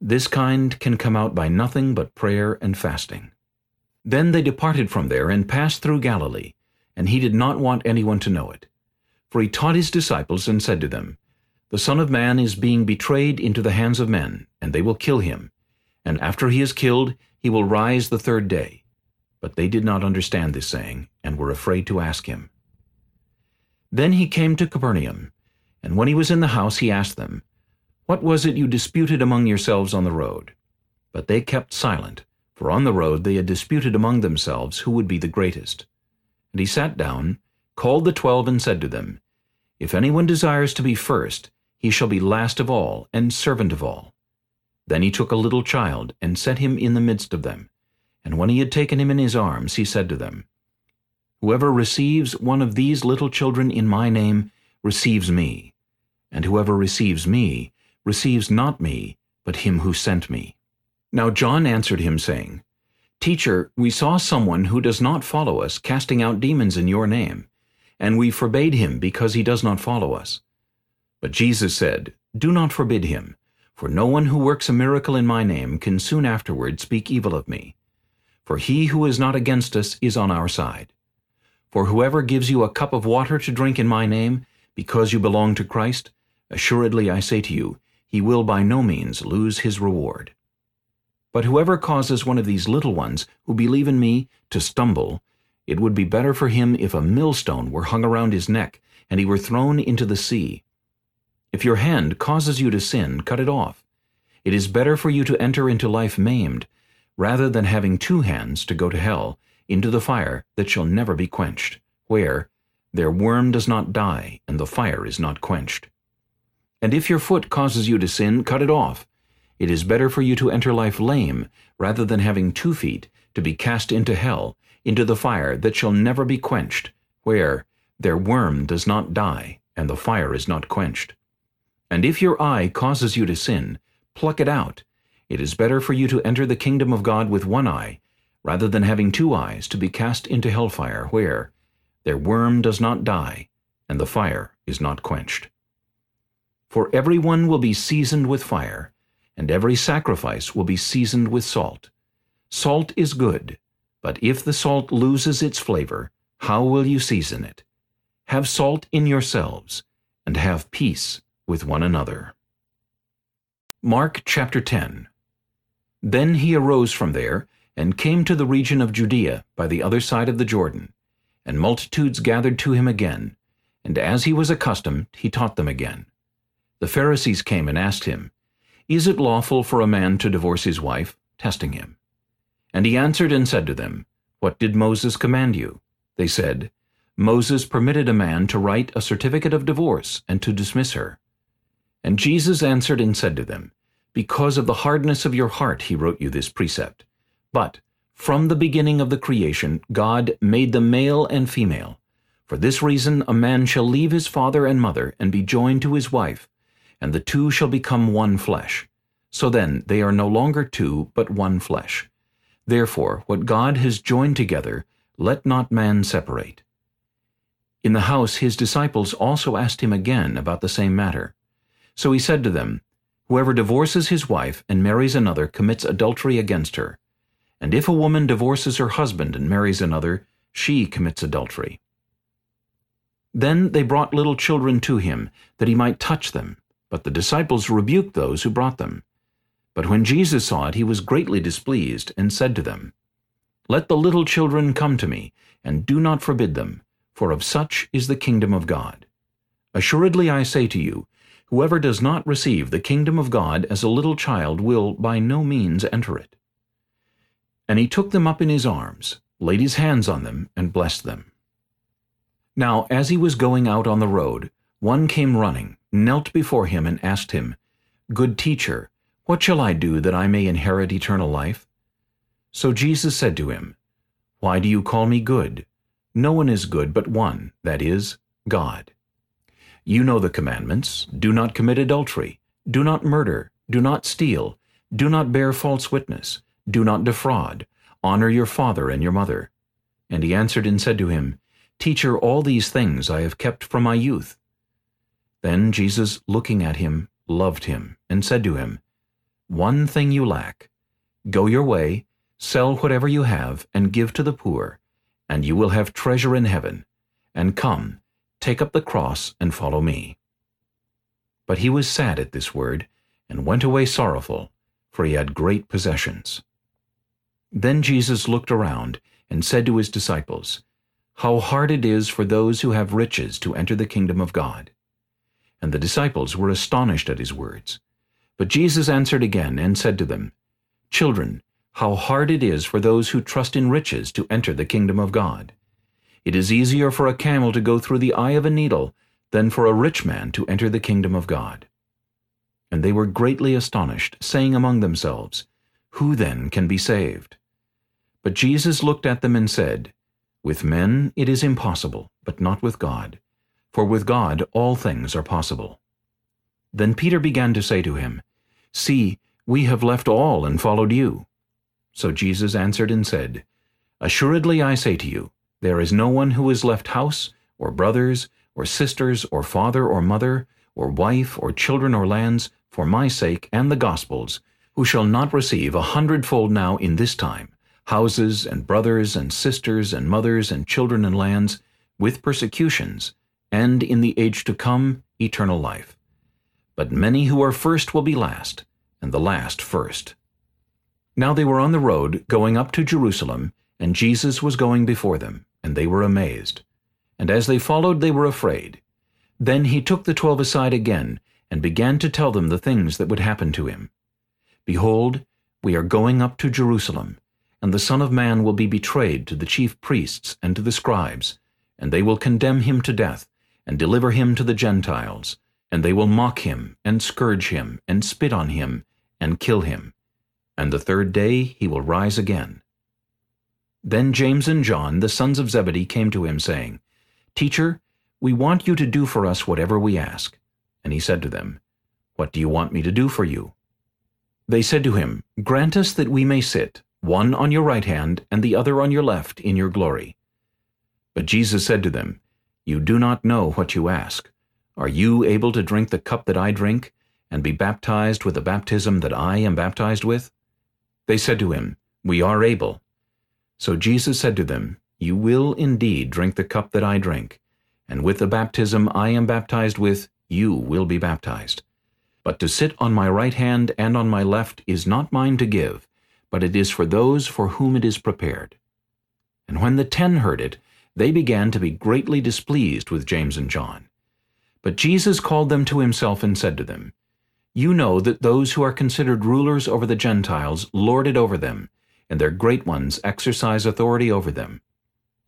This kind can come out by nothing but prayer and fasting. Then they departed from there and passed through Galilee, and he did not want anyone to know it. For he taught his disciples and said to them, The Son of Man is being betrayed into the hands of men, and they will kill him. And after he is killed, he will rise the third day. But they did not understand this saying, and were afraid to ask him. Then he came to Capernaum, and when he was in the house he asked them, What was it you disputed among yourselves on the road? But they kept silent, for on the road they had disputed among themselves who would be the greatest. And he sat down, called the twelve, and said to them, if anyone desires to be first, he shall be last of all and servant of all. Then he took a little child and set him in the midst of them. And when he had taken him in his arms, he said to them, Whoever receives one of these little children in my name receives me, and whoever receives me receives not me, but him who sent me. Now John answered him, saying, Teacher, we saw someone who does not follow us casting out demons in your name, and we forbade him because he does not follow us. But Jesus said, Do not forbid him, for no one who works a miracle in my name can soon afterward speak evil of me. For he who is not against us is on our side. For whoever gives you a cup of water to drink in my name, because you belong to Christ, assuredly I say to you, he will by no means lose his reward. But whoever causes one of these little ones who believe in me to stumble, it would be better for him if a millstone were hung around his neck, and he were thrown into the sea. If your hand causes you to sin, cut it off. It is better for you to enter into life maimed, rather than having two hands to go to hell, into the fire that shall never be quenched, where their worm does not die, and the fire is not quenched. And if your foot causes you to sin, cut it off. It is better for you to enter life lame, rather than having two feet, to be cast into hell, into the fire that shall never be quenched, where their worm does not die, and the fire is not quenched. And if your eye causes you to sin, pluck it out. It is better for you to enter the kingdom of God with one eye, rather than having two eyes to be cast into hellfire, where their worm does not die, and the fire is not quenched. For every one will be seasoned with fire, and every sacrifice will be seasoned with salt. Salt is good, but if the salt loses its flavor, how will you season it? Have salt in yourselves, and have peace with one another. Mark chapter 10 Then he arose from there, and came to the region of Judea by the other side of the Jordan. And multitudes gathered to him again, and as he was accustomed, he taught them again. The Pharisees came and asked him, Is it lawful for a man to divorce his wife? testing him. And he answered and said to them, What did Moses command you? They said, Moses permitted a man to write a certificate of divorce and to dismiss her. And Jesus answered and said to them, Because of the hardness of your heart he wrote you this precept. But from the beginning of the creation God made them male and female. For this reason a man shall leave his father and mother, and be joined to his wife, and the two shall become one flesh. So then they are no longer two, but one flesh. Therefore what God has joined together, let not man separate. In the house his disciples also asked him again about the same matter. So he said to them, Whoever divorces his wife and marries another commits adultery against her. And if a woman divorces her husband and marries another, she commits adultery. Then they brought little children to him, that he might touch them. But the disciples rebuked those who brought them. But when Jesus saw it, he was greatly displeased, and said to them, Let the little children come to me, and do not forbid them, for of such is the kingdom of God. Assuredly I say to you, whoever does not receive the kingdom of God as a little child will by no means enter it. And he took them up in his arms, laid his hands on them, and blessed them. Now as he was going out on the road, one came running, knelt before him, and asked him, Good teacher, what shall I do that I may inherit eternal life? So Jesus said to him, Why do you call me good? No one is good but one, that is, God. You know the commandments. Do not commit adultery. Do not murder. Do not steal. Do not bear false witness. Do not defraud. Honor your father and your mother. And he answered and said to him, Teacher, all these things I have kept from my youth. Then Jesus, looking at him, loved him, and said to him, One thing you lack. Go your way, sell whatever you have, and give to the poor, and you will have treasure in heaven. And come, take up the cross and follow me. But he was sad at this word, and went away sorrowful, for he had great possessions. Then Jesus looked around, and said to his disciples, How hard it is for those who have riches to enter the kingdom of God. And the disciples were astonished at his words. But Jesus answered again, and said to them, Children, how hard it is for those who trust in riches to enter the kingdom of God. It is easier for a camel to go through the eye of a needle than for a rich man to enter the kingdom of God. And they were greatly astonished, saying among themselves, Who then can be saved? But Jesus looked at them and said, With men it is impossible, but not with God. For with God all things are possible. Then Peter began to say to him, See, we have left all and followed you. So Jesus answered and said, Assuredly I say to you, there is no one who has left house, or brothers, or sisters, or father, or mother, or wife, or children, or lands, for my sake and the gospel's, who shall not receive a hundredfold now in this time, houses, and brothers, and sisters, and mothers, and children, and lands, with persecutions, and in the age to come eternal life. But many who are first will be last, and the last first. Now they were on the road, going up to Jerusalem, and Jesus was going before them, and they were amazed. And as they followed, they were afraid. Then he took the twelve aside again, and began to tell them the things that would happen to him. Behold, we are going up to Jerusalem, and the Son of Man will be betrayed to the chief priests and to the scribes, and they will condemn him to death, and deliver him to the Gentiles, and they will mock him, and scourge him, and spit on him, and kill him and the third day he will rise again. Then James and John, the sons of Zebedee, came to him, saying, Teacher, we want you to do for us whatever we ask. And he said to them, What do you want me to do for you? They said to him, Grant us that we may sit, one on your right hand and the other on your left, in your glory. But Jesus said to them, You do not know what you ask. Are you able to drink the cup that I drink, and be baptized with the baptism that I am baptized with? They said to him, We are able. So Jesus said to them, You will indeed drink the cup that I drink, and with the baptism I am baptized with, you will be baptized. But to sit on my right hand and on my left is not mine to give, but it is for those for whom it is prepared. And when the ten heard it, they began to be greatly displeased with James and John. But Jesus called them to himself and said to them, you know that those who are considered rulers over the Gentiles lord it over them, and their great ones exercise authority over them.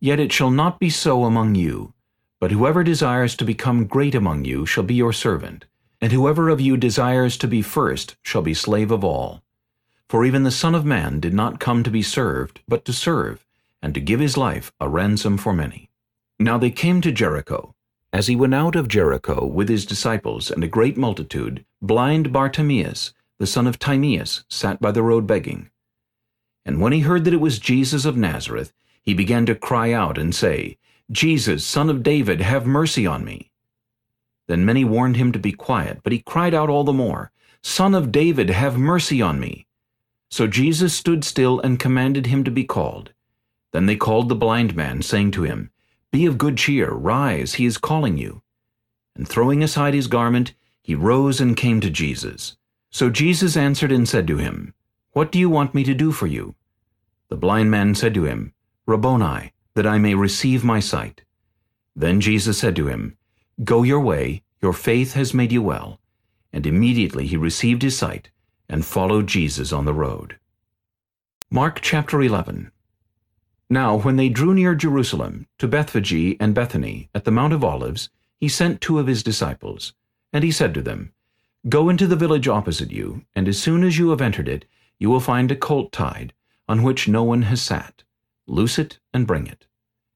Yet it shall not be so among you, but whoever desires to become great among you shall be your servant, and whoever of you desires to be first shall be slave of all. For even the Son of Man did not come to be served, but to serve, and to give his life a ransom for many. Now they came to Jericho. As he went out of Jericho with his disciples and a great multitude, blind Bartimaeus, the son of Timaeus, sat by the road begging. And when he heard that it was Jesus of Nazareth, he began to cry out and say, Jesus, son of David, have mercy on me. Then many warned him to be quiet, but he cried out all the more, Son of David, have mercy on me. So Jesus stood still and commanded him to be called. Then they called the blind man, saying to him, Be of good cheer, rise, he is calling you. And throwing aside his garment, he rose and came to Jesus. So Jesus answered and said to him, What do you want me to do for you? The blind man said to him, Rabboni, that I may receive my sight. Then Jesus said to him, Go your way, your faith has made you well. And immediately he received his sight, and followed Jesus on the road. Mark chapter 11 now when they drew near Jerusalem, to Bethphage and Bethany, at the Mount of Olives, he sent two of his disciples. And he said to them, Go into the village opposite you, and as soon as you have entered it, you will find a colt tied, on which no one has sat. Loose it and bring it.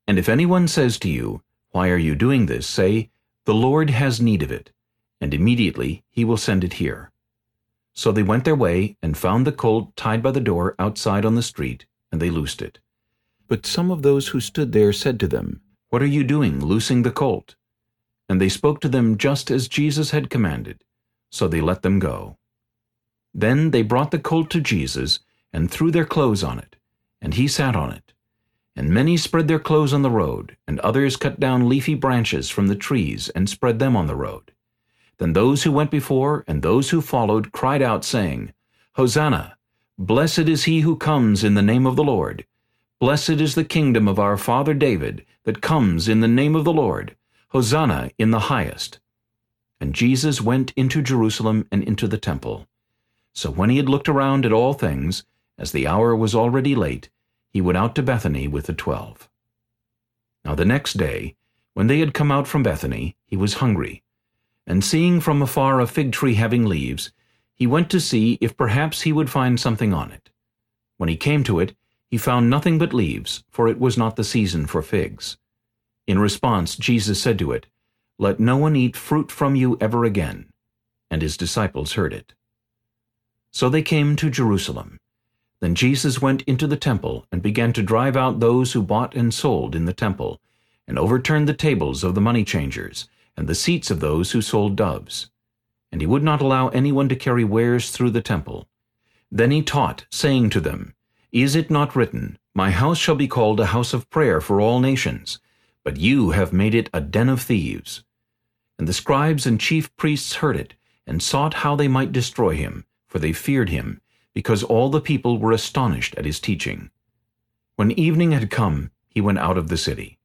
And if anyone says to you, Why are you doing this? say, The Lord has need of it, and immediately he will send it here. So they went their way, and found the colt tied by the door outside on the street, and they loosed it. But some of those who stood there said to them, What are you doing, loosing the colt? And they spoke to them just as Jesus had commanded. So they let them go. Then they brought the colt to Jesus, and threw their clothes on it, and he sat on it. And many spread their clothes on the road, and others cut down leafy branches from the trees, and spread them on the road. Then those who went before, and those who followed, cried out, saying, Hosanna! Blessed is he who comes in the name of the Lord. Blessed is the kingdom of our father David that comes in the name of the Lord. Hosanna in the highest. And Jesus went into Jerusalem and into the temple. So when he had looked around at all things, as the hour was already late, he went out to Bethany with the twelve. Now the next day, when they had come out from Bethany, he was hungry. And seeing from afar a fig tree having leaves, he went to see if perhaps he would find something on it. When he came to it, he found nothing but leaves, for it was not the season for figs. In response, Jesus said to it, Let no one eat fruit from you ever again. And his disciples heard it. So they came to Jerusalem. Then Jesus went into the temple and began to drive out those who bought and sold in the temple, and overturned the tables of the money changers, and the seats of those who sold doves. And he would not allow anyone to carry wares through the temple. Then he taught, saying to them, is it not written, My house shall be called a house of prayer for all nations, but you have made it a den of thieves? And the scribes and chief priests heard it, and sought how they might destroy him, for they feared him, because all the people were astonished at his teaching. When evening had come, he went out of the city.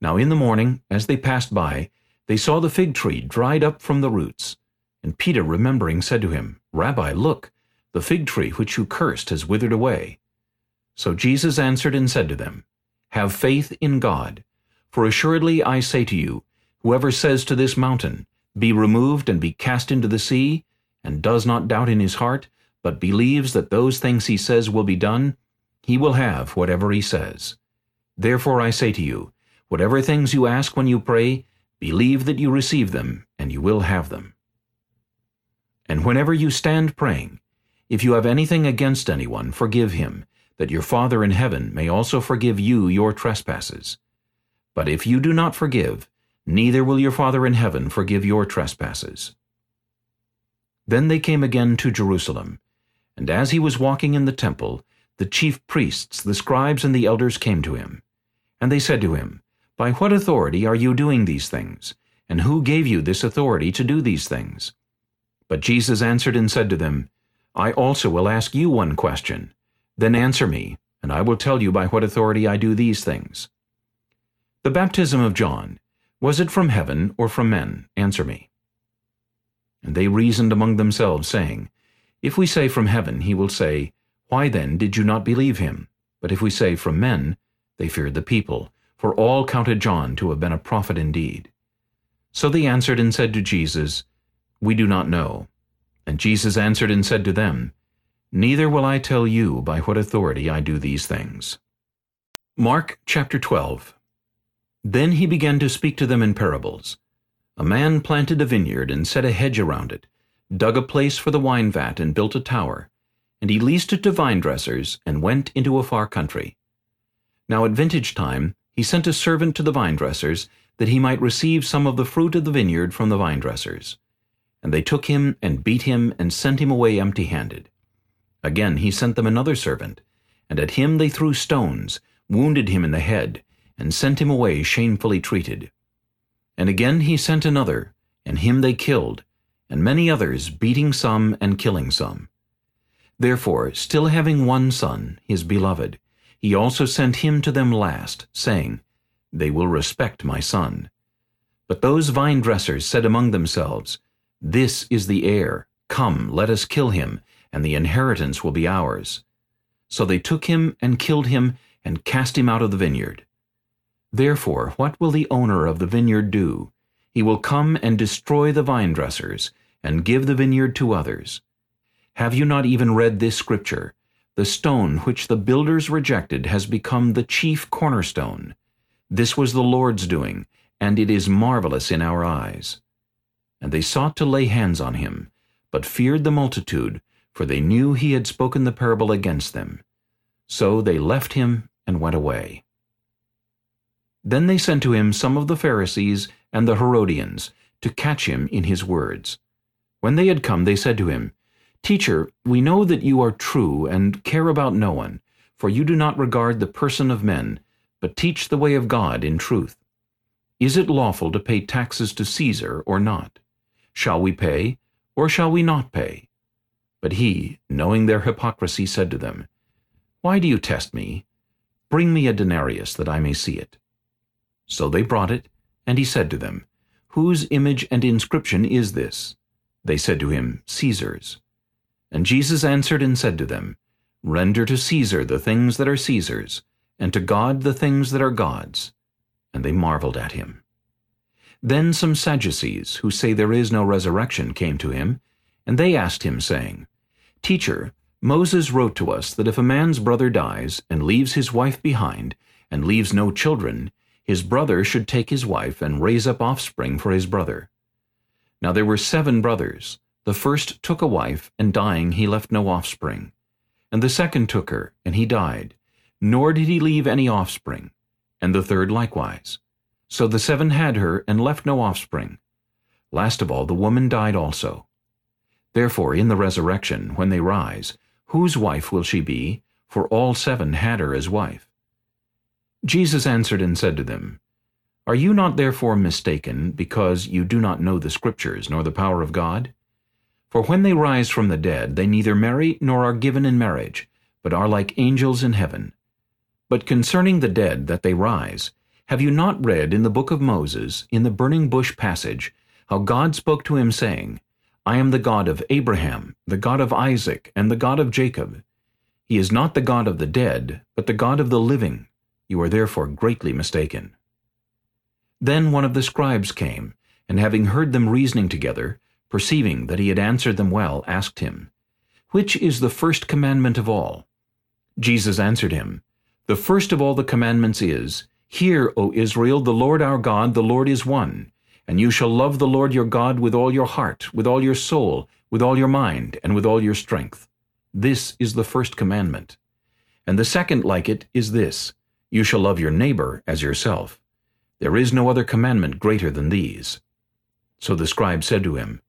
Now in the morning, as they passed by, they saw the fig tree dried up from the roots. And Peter, remembering, said to him, Rabbi, look, the fig tree which you cursed has withered away. So Jesus answered and said to them, Have faith in God. For assuredly I say to you, whoever says to this mountain, Be removed and be cast into the sea, and does not doubt in his heart, but believes that those things he says will be done, he will have whatever he says. Therefore I say to you, whatever things you ask when you pray, believe that you receive them, and you will have them. And whenever you stand praying, if you have anything against anyone, forgive him, that your Father in heaven may also forgive you your trespasses. But if you do not forgive, neither will your Father in heaven forgive your trespasses. Then they came again to Jerusalem. And as he was walking in the temple, the chief priests, the scribes, and the elders came to him. And they said to him, By what authority are you doing these things? And who gave you this authority to do these things? But Jesus answered and said to them, I also will ask you one question. Then answer me, and I will tell you by what authority I do these things. The baptism of John, was it from heaven or from men? Answer me. And they reasoned among themselves, saying, If we say from heaven, he will say, Why then did you not believe him? But if we say from men, they feared the people, for all counted John to have been a prophet indeed. So they answered and said to Jesus, We do not know. And Jesus answered and said to them, Neither will I tell you by what authority I do these things. Mark chapter 12 Then he began to speak to them in parables. A man planted a vineyard and set a hedge around it, dug a place for the wine vat and built a tower, and he leased it to vine dressers and went into a far country. Now at vintage time he sent a servant to the vine dressers that he might receive some of the fruit of the vineyard from the vine dressers. And they took him and beat him and sent him away empty-handed. Again he sent them another servant, and at him they threw stones, wounded him in the head, and sent him away shamefully treated. And again he sent another, and him they killed, and many others, beating some and killing some. Therefore, still having one son, his beloved, he also sent him to them last, saying, They will respect my son. But those vine dressers said among themselves, This is the heir, come, let us kill him, and the inheritance will be ours. So they took him and killed him, and cast him out of the vineyard. Therefore, what will the owner of the vineyard do? He will come and destroy the vine dressers, and give the vineyard to others. Have you not even read this scripture? The stone which the builders rejected has become the chief cornerstone. This was the Lord's doing, and it is marvelous in our eyes. And they sought to lay hands on him, but feared the multitude, for they knew he had spoken the parable against them. So they left him and went away. Then they sent to him some of the Pharisees and the Herodians, to catch him in his words. When they had come, they said to him, Teacher, we know that you are true and care about no one, for you do not regard the person of men, but teach the way of God in truth. Is it lawful to pay taxes to Caesar or not? Shall we pay, or shall we not pay? But he, knowing their hypocrisy, said to them, Why do you test me? Bring me a denarius, that I may see it. So they brought it, and he said to them, Whose image and inscription is this? They said to him, Caesar's. And Jesus answered and said to them, Render to Caesar the things that are Caesar's, and to God the things that are God's. And they marveled at him. Then some Sadducees, who say there is no resurrection, came to him, and they asked him, saying, Teacher, Moses wrote to us that if a man's brother dies, and leaves his wife behind, and leaves no children, his brother should take his wife and raise up offspring for his brother. Now there were seven brothers. The first took a wife, and dying he left no offspring. And the second took her, and he died, nor did he leave any offspring. And the third likewise. So the seven had her, and left no offspring. Last of all the woman died also. Therefore in the resurrection, when they rise, whose wife will she be? For all seven had her as wife. Jesus answered and said to them, Are you not therefore mistaken, because you do not know the Scriptures, nor the power of God? For when they rise from the dead, they neither marry nor are given in marriage, but are like angels in heaven. But concerning the dead that they rise, have you not read in the book of Moses, in the burning bush passage, how God spoke to him, saying, I am the God of Abraham, the God of Isaac, and the God of Jacob. He is not the God of the dead, but the God of the living. You are therefore greatly mistaken. Then one of the scribes came, and having heard them reasoning together, perceiving that he had answered them well, asked him, Which is the first commandment of all? Jesus answered him, The first of all the commandments is, Hear, O Israel, the Lord our God, the Lord is one. And you shall love the Lord your God with all your heart, with all your soul, with all your mind, and with all your strength. This is the first commandment. And the second like it is this, you shall love your neighbor as yourself. There is no other commandment greater than these. So the scribe said to him,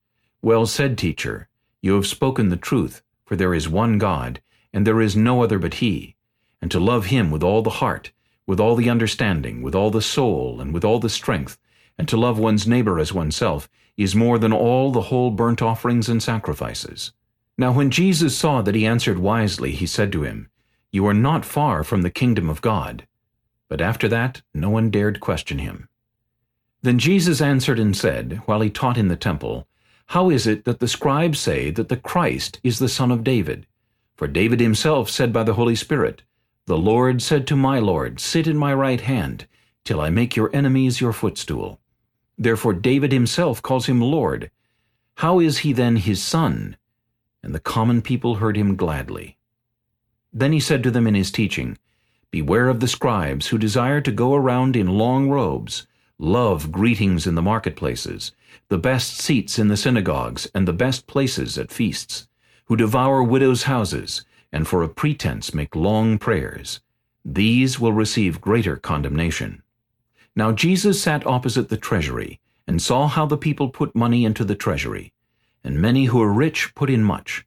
Well said, teacher, you have spoken the truth, for there is one God, and there is no other but he, and to love him with all the heart, with all the understanding, with all the soul, and with all the strength, and to love one's neighbor as oneself, is more than all the whole burnt offerings and sacrifices. Now when Jesus saw that he answered wisely, he said to him, you are not far from the kingdom of God. But after that, no one dared question him. Then Jesus answered and said, while he taught in the temple, How is it that the scribes say that the Christ is the son of David? For David himself said by the Holy Spirit, The Lord said to my Lord, Sit in my right hand, till I make your enemies your footstool. Therefore David himself calls him Lord. How is he then his son? And the common people heard him gladly. Then he said to them in his teaching, Beware of the scribes who desire to go around in long robes, love greetings in the marketplaces, the best seats in the synagogues, and the best places at feasts, who devour widows' houses, and for a pretense make long prayers. These will receive greater condemnation. Now Jesus sat opposite the treasury, and saw how the people put money into the treasury, and many who were rich put in much.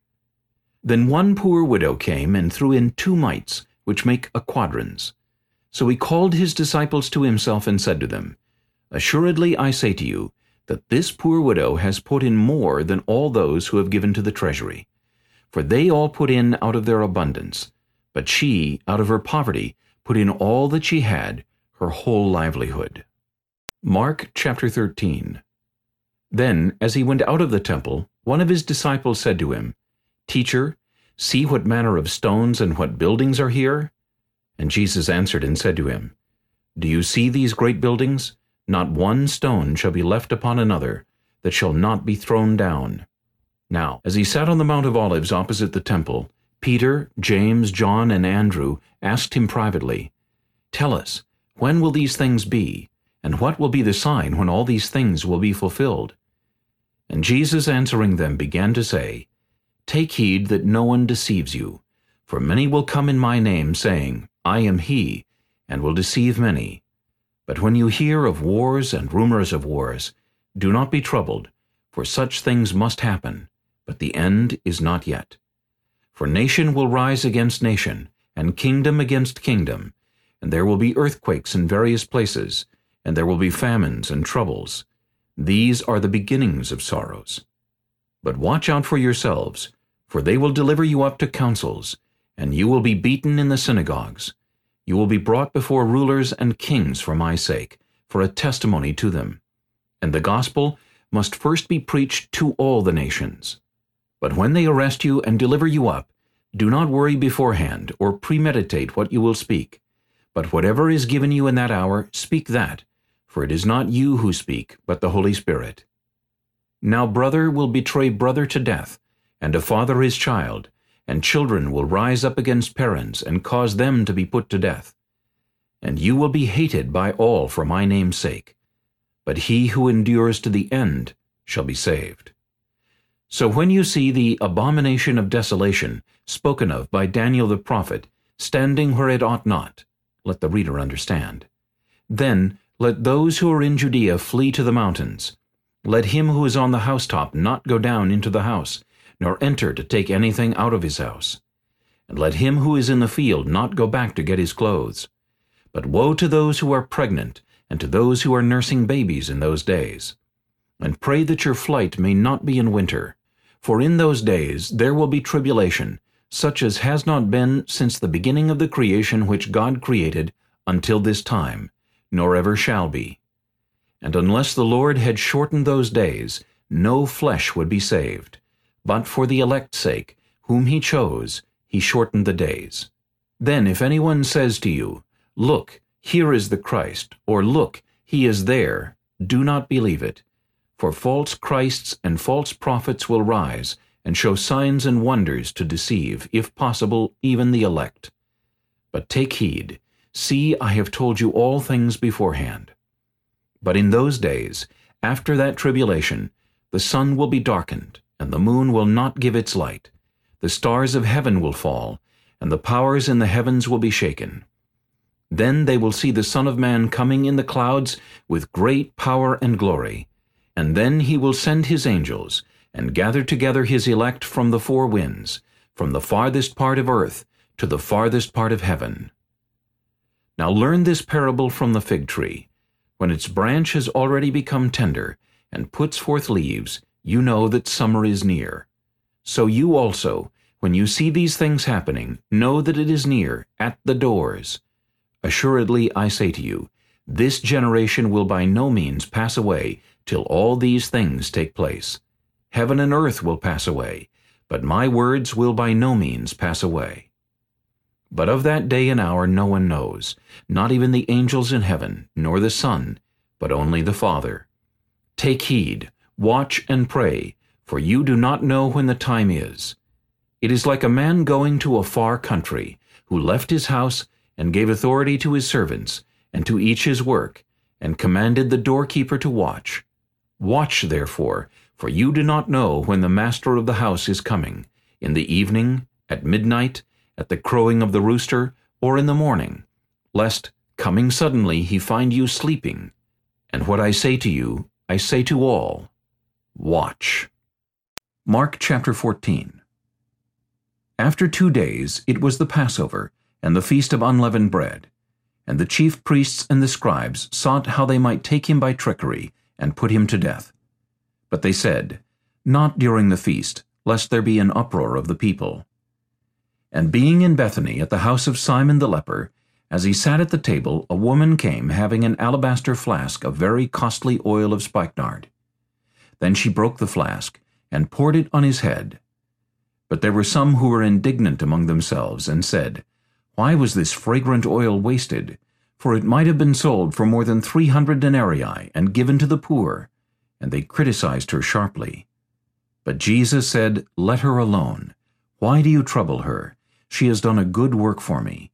Then one poor widow came and threw in two mites, which make a quadrans. So he called his disciples to himself and said to them, Assuredly I say to you, that this poor widow has put in more than all those who have given to the treasury. For they all put in out of their abundance, but she, out of her poverty, put in all that she had, her whole livelihood. Mark chapter 13 Then, as he went out of the temple, one of his disciples said to him, Teacher, see what manner of stones and what buildings are here? And Jesus answered and said to him, Do you see these great buildings? Not one stone shall be left upon another, that shall not be thrown down. Now, as he sat on the Mount of Olives opposite the temple, Peter, James, John, and Andrew asked him privately, Tell us, when will these things be? And what will be the sign when all these things will be fulfilled? And Jesus answering them began to say, Take heed that no one deceives you. For many will come in my name, saying, I am he, and will deceive many. But when you hear of wars and rumors of wars, do not be troubled, for such things must happen, but the end is not yet. For nation will rise against nation, and kingdom against kingdom, and there will be earthquakes in various places, and there will be famines and troubles. These are the beginnings of sorrows. But watch out for yourselves, for they will deliver you up to councils, and you will be beaten in the synagogues. You will be brought before rulers and kings for my sake, for a testimony to them. And the gospel must first be preached to all the nations. But when they arrest you and deliver you up, do not worry beforehand or premeditate what you will speak. But whatever is given you in that hour, speak that, for it is not you who speak, but the Holy Spirit. Now brother will betray brother to death, and a father his child, and children will rise up against parents and cause them to be put to death. And you will be hated by all for my name's sake. But he who endures to the end shall be saved. So when you see the abomination of desolation spoken of by Daniel the prophet standing where it ought not, let the reader understand. Then let those who are in Judea flee to the mountains. Let him who is on the housetop not go down into the house, nor enter to take anything out of his house. And let him who is in the field not go back to get his clothes. But woe to those who are pregnant, and to those who are nursing babies in those days. And pray that your flight may not be in winter. For in those days there will be tribulation, such as has not been since the beginning of the creation which God created until this time, nor ever shall be. And unless the Lord had shortened those days, no flesh would be saved. But for the elect's sake, whom he chose, he shortened the days. Then if anyone says to you, Look, here is the Christ, or Look, he is there, do not believe it. For false Christs and false prophets will rise, and show signs and wonders to deceive, if possible, even the elect. But take heed, see, I have told you all things beforehand. But in those days, after that tribulation, the sun will be darkened, and the moon will not give its light. The stars of heaven will fall, and the powers in the heavens will be shaken. Then they will see the Son of Man coming in the clouds with great power and glory. And then he will send his angels, and gather together his elect from the four winds, from the farthest part of earth to the farthest part of heaven. Now learn this parable from the fig tree. When its branch has already become tender, and puts forth leaves, you know that summer is near. So you also, when you see these things happening, know that it is near, at the doors. Assuredly I say to you, this generation will by no means pass away till all these things take place. Heaven and earth will pass away, but my words will by no means pass away. But of that day and hour no one knows, not even the angels in heaven, nor the Son, but only the Father. Take heed, Watch and pray, for you do not know when the time is. It is like a man going to a far country, who left his house and gave authority to his servants, and to each his work, and commanded the doorkeeper to watch. Watch therefore, for you do not know when the master of the house is coming, in the evening, at midnight, at the crowing of the rooster, or in the morning, lest, coming suddenly, he find you sleeping. And what I say to you, I say to all, Watch. Mark chapter 14 After two days it was the Passover, and the feast of unleavened bread. And the chief priests and the scribes sought how they might take him by trickery, and put him to death. But they said, Not during the feast, lest there be an uproar of the people. And being in Bethany at the house of Simon the leper, as he sat at the table, a woman came having an alabaster flask of very costly oil of spikenard. Then she broke the flask, and poured it on his head. But there were some who were indignant among themselves, and said, Why was this fragrant oil wasted? For it might have been sold for more than three hundred denarii, and given to the poor. And they criticized her sharply. But Jesus said, Let her alone. Why do you trouble her? She has done a good work for me.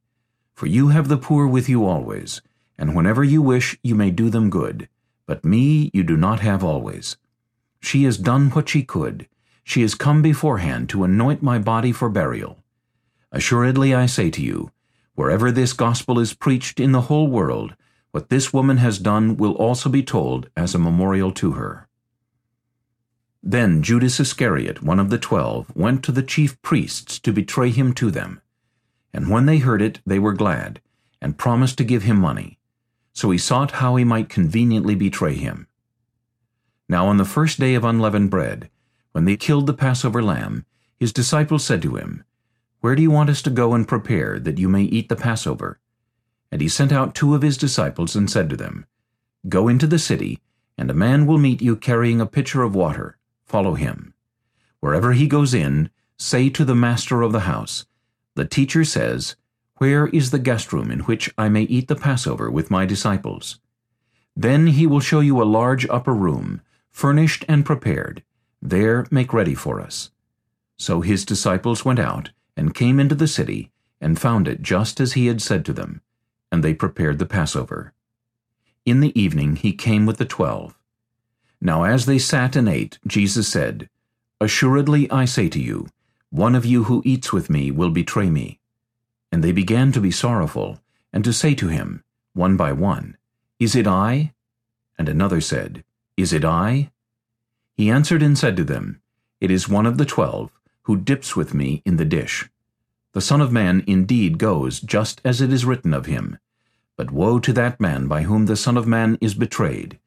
For you have the poor with you always, and whenever you wish you may do them good. But me you do not have always. She has done what she could. She has come beforehand to anoint my body for burial. Assuredly I say to you, wherever this gospel is preached in the whole world, what this woman has done will also be told as a memorial to her. Then Judas Iscariot, one of the twelve, went to the chief priests to betray him to them. And when they heard it, they were glad, and promised to give him money. So he sought how he might conveniently betray him. Now on the first day of unleavened bread, when they killed the Passover lamb, his disciples said to him, Where do you want us to go and prepare, that you may eat the Passover? And he sent out two of his disciples and said to them, Go into the city, and a man will meet you carrying a pitcher of water. Follow him. Wherever he goes in, say to the master of the house, The teacher says, Where is the guest room in which I may eat the Passover with my disciples? Then he will show you a large upper room, furnished and prepared. There make ready for us. So his disciples went out, and came into the city, and found it just as he had said to them, and they prepared the Passover. In the evening he came with the twelve. Now as they sat and ate, Jesus said, Assuredly I say to you, one of you who eats with me will betray me. And they began to be sorrowful, and to say to him, one by one, Is it I? And another said, is it I? He answered and said to them, It is one of the twelve, who dips with me in the dish. The Son of Man indeed goes just as it is written of him. But woe to that man by whom the Son of Man is betrayed.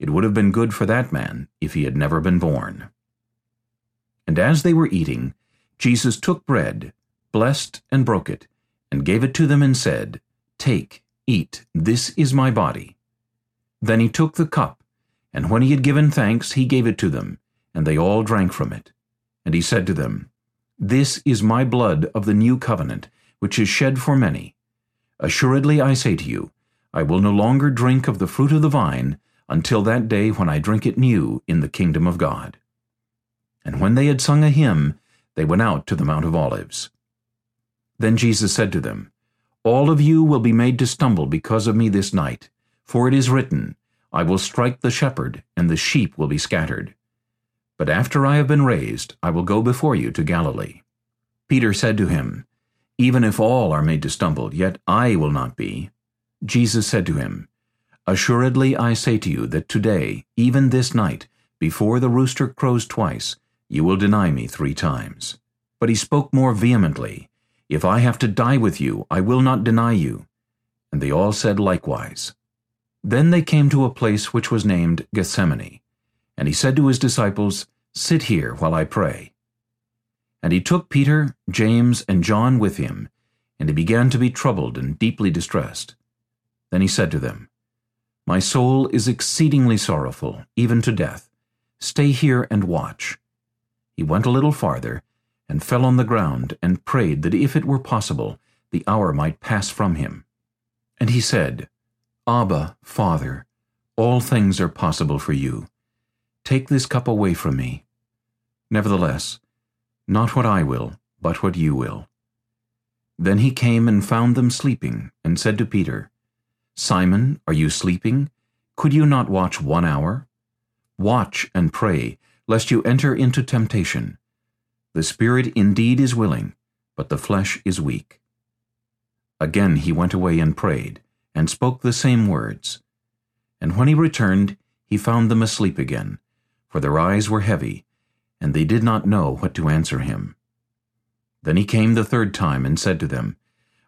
It would have been good for that man if he had never been born. And as they were eating, Jesus took bread, blessed and broke it, and gave it to them and said, Take, eat, this is my body. Then he took the cup, and when he had given thanks, he gave it to them, and they all drank from it. And he said to them, This is my blood of the new covenant, which is shed for many. Assuredly I say to you, I will no longer drink of the fruit of the vine until that day when I drink it new in the kingdom of God. And when they had sung a hymn, they went out to the Mount of Olives. Then Jesus said to them, All of you will be made to stumble because of me this night, for it is written, I will strike the shepherd, and the sheep will be scattered. But after I have been raised, I will go before you to Galilee. Peter said to him, Even if all are made to stumble, yet I will not be. Jesus said to him, Assuredly I say to you that today, even this night, before the rooster crows twice, you will deny me three times. But he spoke more vehemently, If I have to die with you, I will not deny you. And they all said likewise. Then they came to a place which was named Gethsemane. And he said to his disciples, Sit here while I pray. And he took Peter, James, and John with him, and he began to be troubled and deeply distressed. Then he said to them, My soul is exceedingly sorrowful, even to death. Stay here and watch. He went a little farther, and fell on the ground, and prayed that if it were possible, the hour might pass from him. And he said, Abba, Father, all things are possible for you. Take this cup away from me. Nevertheless, not what I will, but what you will. Then he came and found them sleeping, and said to Peter, Simon, are you sleeping? Could you not watch one hour? Watch and pray, lest you enter into temptation. The spirit indeed is willing, but the flesh is weak. Again he went away and prayed, and spoke the same words. And when he returned, he found them asleep again, for their eyes were heavy, and they did not know what to answer him. Then he came the third time and said to them,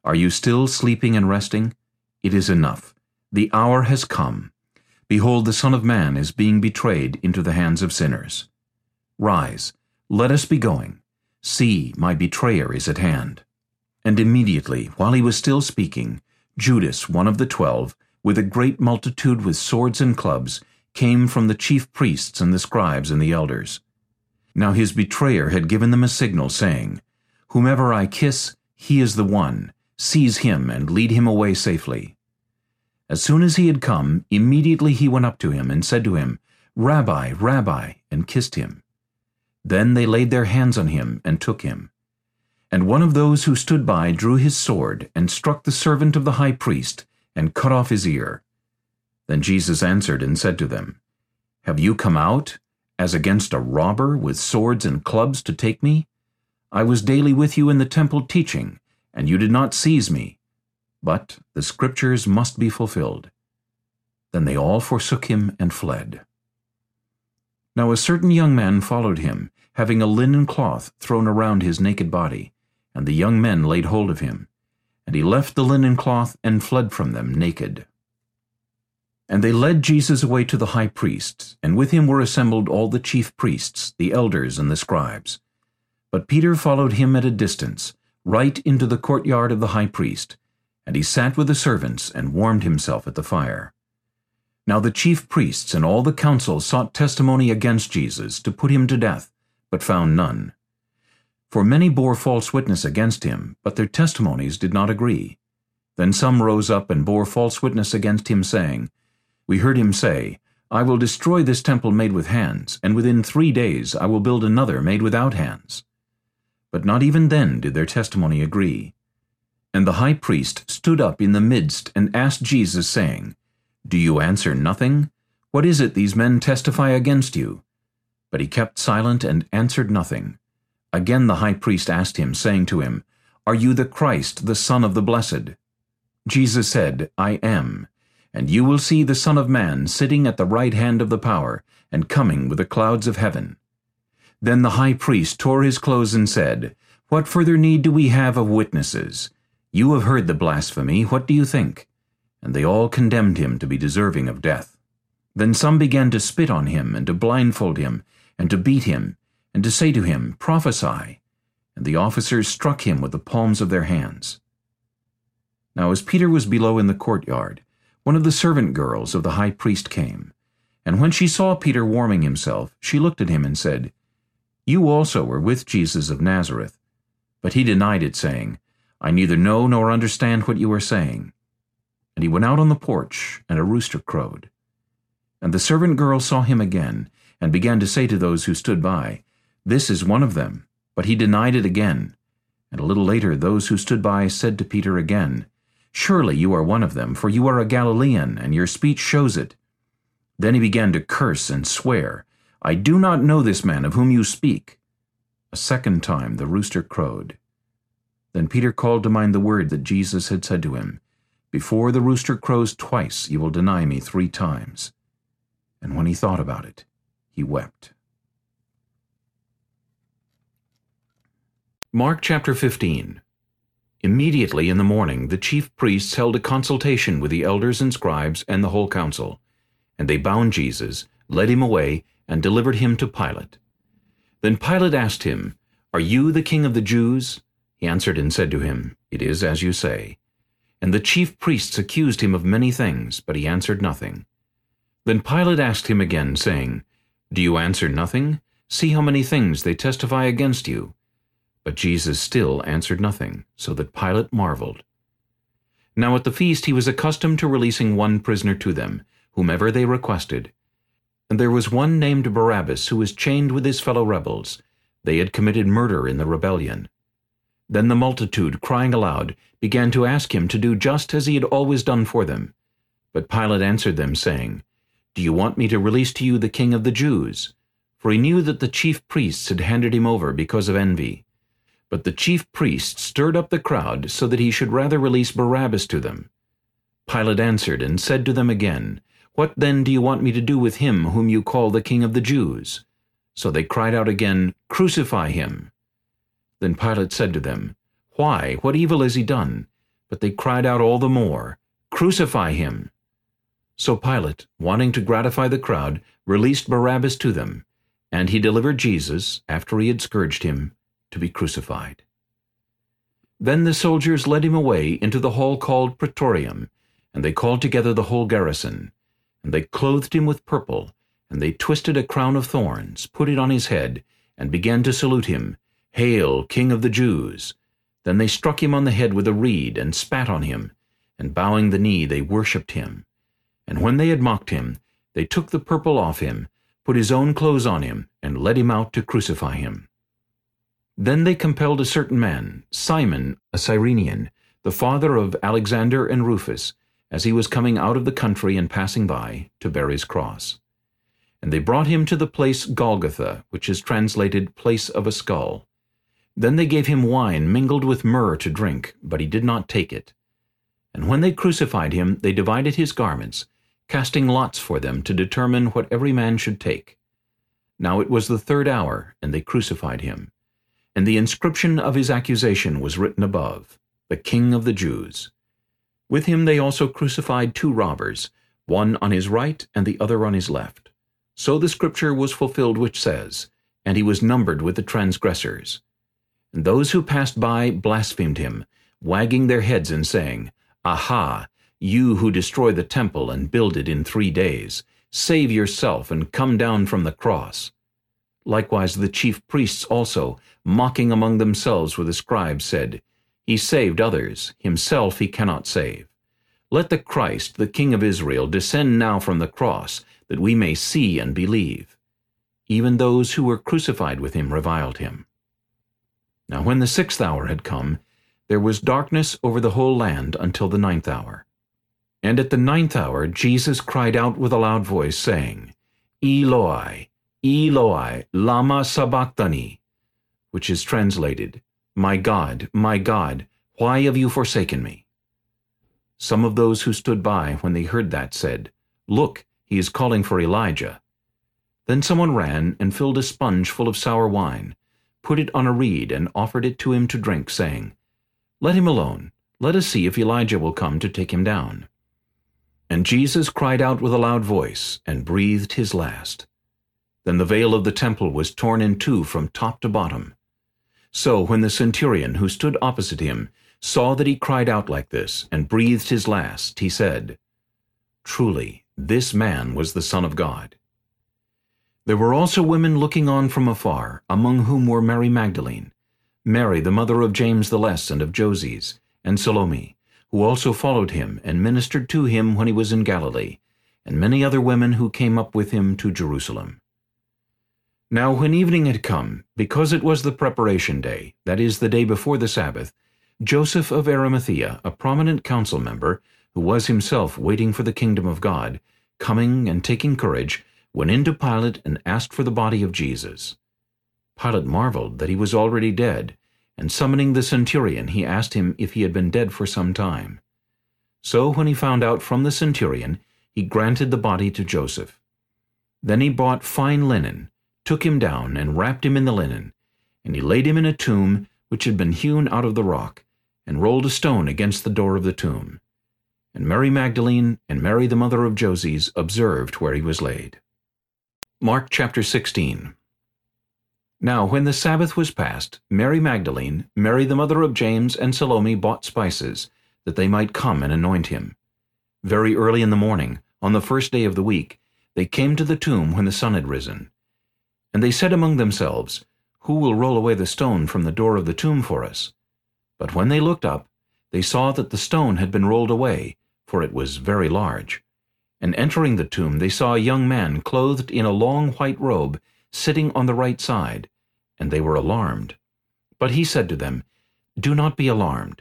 Are you still sleeping and resting? It is enough. The hour has come. Behold, the Son of Man is being betrayed into the hands of sinners. Rise, let us be going. See, my betrayer is at hand. And immediately, while he was still speaking, Judas, one of the twelve, with a great multitude with swords and clubs, came from the chief priests and the scribes and the elders. Now his betrayer had given them a signal, saying, Whomever I kiss, he is the one. Seize him and lead him away safely. As soon as he had come, immediately he went up to him and said to him, Rabbi, Rabbi, and kissed him. Then they laid their hands on him and took him. And one of those who stood by drew his sword and struck the servant of the high priest and cut off his ear. Then Jesus answered and said to them, Have you come out, as against a robber, with swords and clubs to take me? I was daily with you in the temple teaching, and you did not seize me. But the scriptures must be fulfilled. Then they all forsook him and fled. Now a certain young man followed him, having a linen cloth thrown around his naked body, and the young men laid hold of him. And he left the linen cloth and fled from them naked. And they led Jesus away to the high priest, and with him were assembled all the chief priests, the elders, and the scribes. But Peter followed him at a distance, right into the courtyard of the high priest, and he sat with the servants and warmed himself at the fire. Now the chief priests and all the council sought testimony against Jesus to put him to death, but found none. For many bore false witness against him, but their testimonies did not agree. Then some rose up and bore false witness against him, saying, we heard him say, I will destroy this temple made with hands, and within three days I will build another made without hands. But not even then did their testimony agree. And the high priest stood up in the midst and asked Jesus, saying, Do you answer nothing? What is it these men testify against you? But he kept silent and answered nothing. Again the high priest asked him, saying to him, Are you the Christ, the Son of the Blessed? Jesus said, I am and you will see the Son of Man sitting at the right hand of the power, and coming with the clouds of heaven. Then the high priest tore his clothes and said, What further need do we have of witnesses? You have heard the blasphemy, what do you think? And they all condemned him to be deserving of death. Then some began to spit on him, and to blindfold him, and to beat him, and to say to him, Prophesy. And the officers struck him with the palms of their hands. Now as Peter was below in the courtyard, one of the servant girls of the high priest came. And when she saw Peter warming himself, she looked at him and said, You also were with Jesus of Nazareth. But he denied it, saying, I neither know nor understand what you are saying. And he went out on the porch, and a rooster crowed. And the servant girl saw him again, and began to say to those who stood by, This is one of them. But he denied it again. And a little later those who stood by said to Peter again, Surely you are one of them, for you are a Galilean, and your speech shows it. Then he began to curse and swear, I do not know this man of whom you speak. A second time the rooster crowed. Then Peter called to mind the word that Jesus had said to him, Before the rooster crows twice you will deny me three times. And when he thought about it, he wept. Mark chapter 15 Immediately in the morning the chief priests held a consultation with the elders and scribes and the whole council. And they bound Jesus, led him away, and delivered him to Pilate. Then Pilate asked him, Are you the king of the Jews? He answered and said to him, It is as you say. And the chief priests accused him of many things, but he answered nothing. Then Pilate asked him again, saying, Do you answer nothing? See how many things they testify against you. But Jesus still answered nothing, so that Pilate marveled. Now at the feast he was accustomed to releasing one prisoner to them, whomever they requested. And there was one named Barabbas who was chained with his fellow rebels. They had committed murder in the rebellion. Then the multitude, crying aloud, began to ask him to do just as he had always done for them. But Pilate answered them, saying, Do you want me to release to you the king of the Jews? For he knew that the chief priests had handed him over because of envy. But the chief priests stirred up the crowd so that he should rather release Barabbas to them. Pilate answered and said to them again, What then do you want me to do with him whom you call the king of the Jews? So they cried out again, Crucify him. Then Pilate said to them, Why, what evil has he done? But they cried out all the more, Crucify him. So Pilate, wanting to gratify the crowd, released Barabbas to them, and he delivered Jesus, after he had scourged him, to be crucified. Then the soldiers led him away into the hall called Praetorium, and they called together the whole garrison. And they clothed him with purple, and they twisted a crown of thorns, put it on his head, and began to salute him, Hail, King of the Jews! Then they struck him on the head with a reed, and spat on him, and bowing the knee they worshipped him. And when they had mocked him, they took the purple off him, put his own clothes on him, and led him out to crucify him. Then they compelled a certain man, Simon, a Cyrenian, the father of Alexander and Rufus, as he was coming out of the country and passing by, to bear his cross. And they brought him to the place Golgotha, which is translated Place of a Skull. Then they gave him wine mingled with myrrh to drink, but he did not take it. And when they crucified him, they divided his garments, casting lots for them to determine what every man should take. Now it was the third hour, and they crucified him. And the inscription of his accusation was written above, The King of the Jews. With him they also crucified two robbers, one on his right and the other on his left. So the scripture was fulfilled which says, And he was numbered with the transgressors. And those who passed by blasphemed him, wagging their heads and saying, Aha, you who destroy the temple and build it in three days, save yourself and come down from the cross. Likewise the chief priests also, mocking among themselves with the scribes, said, He saved others, himself he cannot save. Let the Christ, the King of Israel, descend now from the cross, that we may see and believe. Even those who were crucified with him reviled him. Now when the sixth hour had come, there was darkness over the whole land until the ninth hour. And at the ninth hour Jesus cried out with a loud voice, saying, Eloi, Eloi, lama sabachthani, which is translated, My God, my God, why have you forsaken me? Some of those who stood by when they heard that said, Look, he is calling for Elijah. Then someone ran and filled a sponge full of sour wine, put it on a reed, and offered it to him to drink, saying, Let him alone. Let us see if Elijah will come to take him down. And Jesus cried out with a loud voice, and breathed his last. Then the veil of the temple was torn in two from top to bottom. So when the centurion who stood opposite him saw that he cried out like this, and breathed his last, he said, Truly, this man was the Son of God. There were also women looking on from afar, among whom were Mary Magdalene, Mary the mother of James the Less and of Joses, and Salome, who also followed him and ministered to him when he was in Galilee, and many other women who came up with him to Jerusalem. Now when evening had come, because it was the preparation day, that is, the day before the Sabbath, Joseph of Arimathea, a prominent council member, who was himself waiting for the kingdom of God, coming and taking courage, went into Pilate and asked for the body of Jesus. Pilate marveled that he was already dead, and summoning the centurion, he asked him if he had been dead for some time. So when he found out from the centurion, he granted the body to Joseph. Then he bought fine linen, took him down, and wrapped him in the linen, and he laid him in a tomb which had been hewn out of the rock, and rolled a stone against the door of the tomb. And Mary Magdalene and Mary the mother of Joses observed where he was laid. Mark chapter 16 now when the Sabbath was past, Mary Magdalene, Mary the mother of James, and Salome bought spices, that they might come and anoint him. Very early in the morning, on the first day of the week, they came to the tomb when the sun had risen. And they said among themselves, Who will roll away the stone from the door of the tomb for us? But when they looked up, they saw that the stone had been rolled away, for it was very large. And entering the tomb they saw a young man clothed in a long white robe, sitting on the right side, and they were alarmed. But he said to them, Do not be alarmed.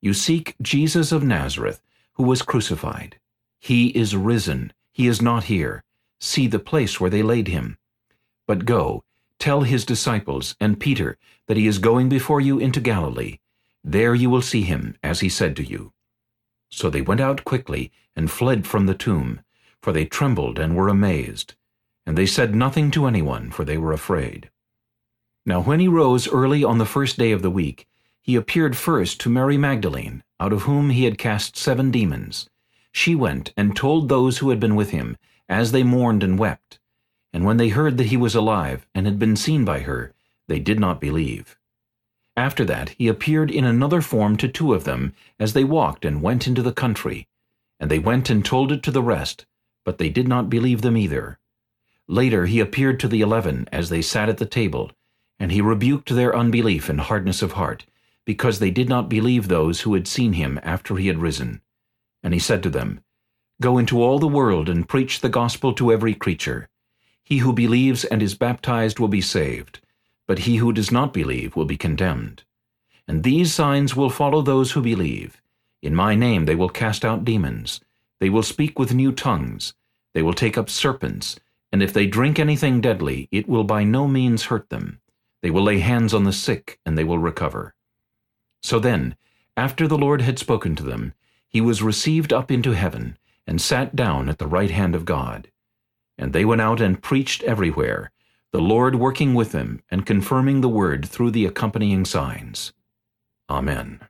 You seek Jesus of Nazareth, who was crucified. He is risen. He is not here. See the place where they laid him. But go, tell his disciples and Peter that he is going before you into Galilee. There you will see him, as he said to you. So they went out quickly and fled from the tomb, for they trembled and were amazed. And they said nothing to anyone, for they were afraid. Now when he rose early on the first day of the week, he appeared first to Mary Magdalene, out of whom he had cast seven demons. She went and told those who had been with him, as they mourned and wept. And when they heard that he was alive, and had been seen by her, they did not believe. After that he appeared in another form to two of them, as they walked and went into the country. And they went and told it to the rest, but they did not believe them either. Later he appeared to the eleven as they sat at the table, and he rebuked their unbelief and hardness of heart, because they did not believe those who had seen him after he had risen. And he said to them, Go into all the world and preach the gospel to every creature. He who believes and is baptized will be saved, but he who does not believe will be condemned. And these signs will follow those who believe. In my name they will cast out demons. They will speak with new tongues. They will take up serpents. And if they drink anything deadly, it will by no means hurt them. They will lay hands on the sick, and they will recover. So then, after the Lord had spoken to them, he was received up into heaven, and sat down at the right hand of God. And they went out and preached everywhere, the Lord working with them and confirming the word through the accompanying signs. Amen.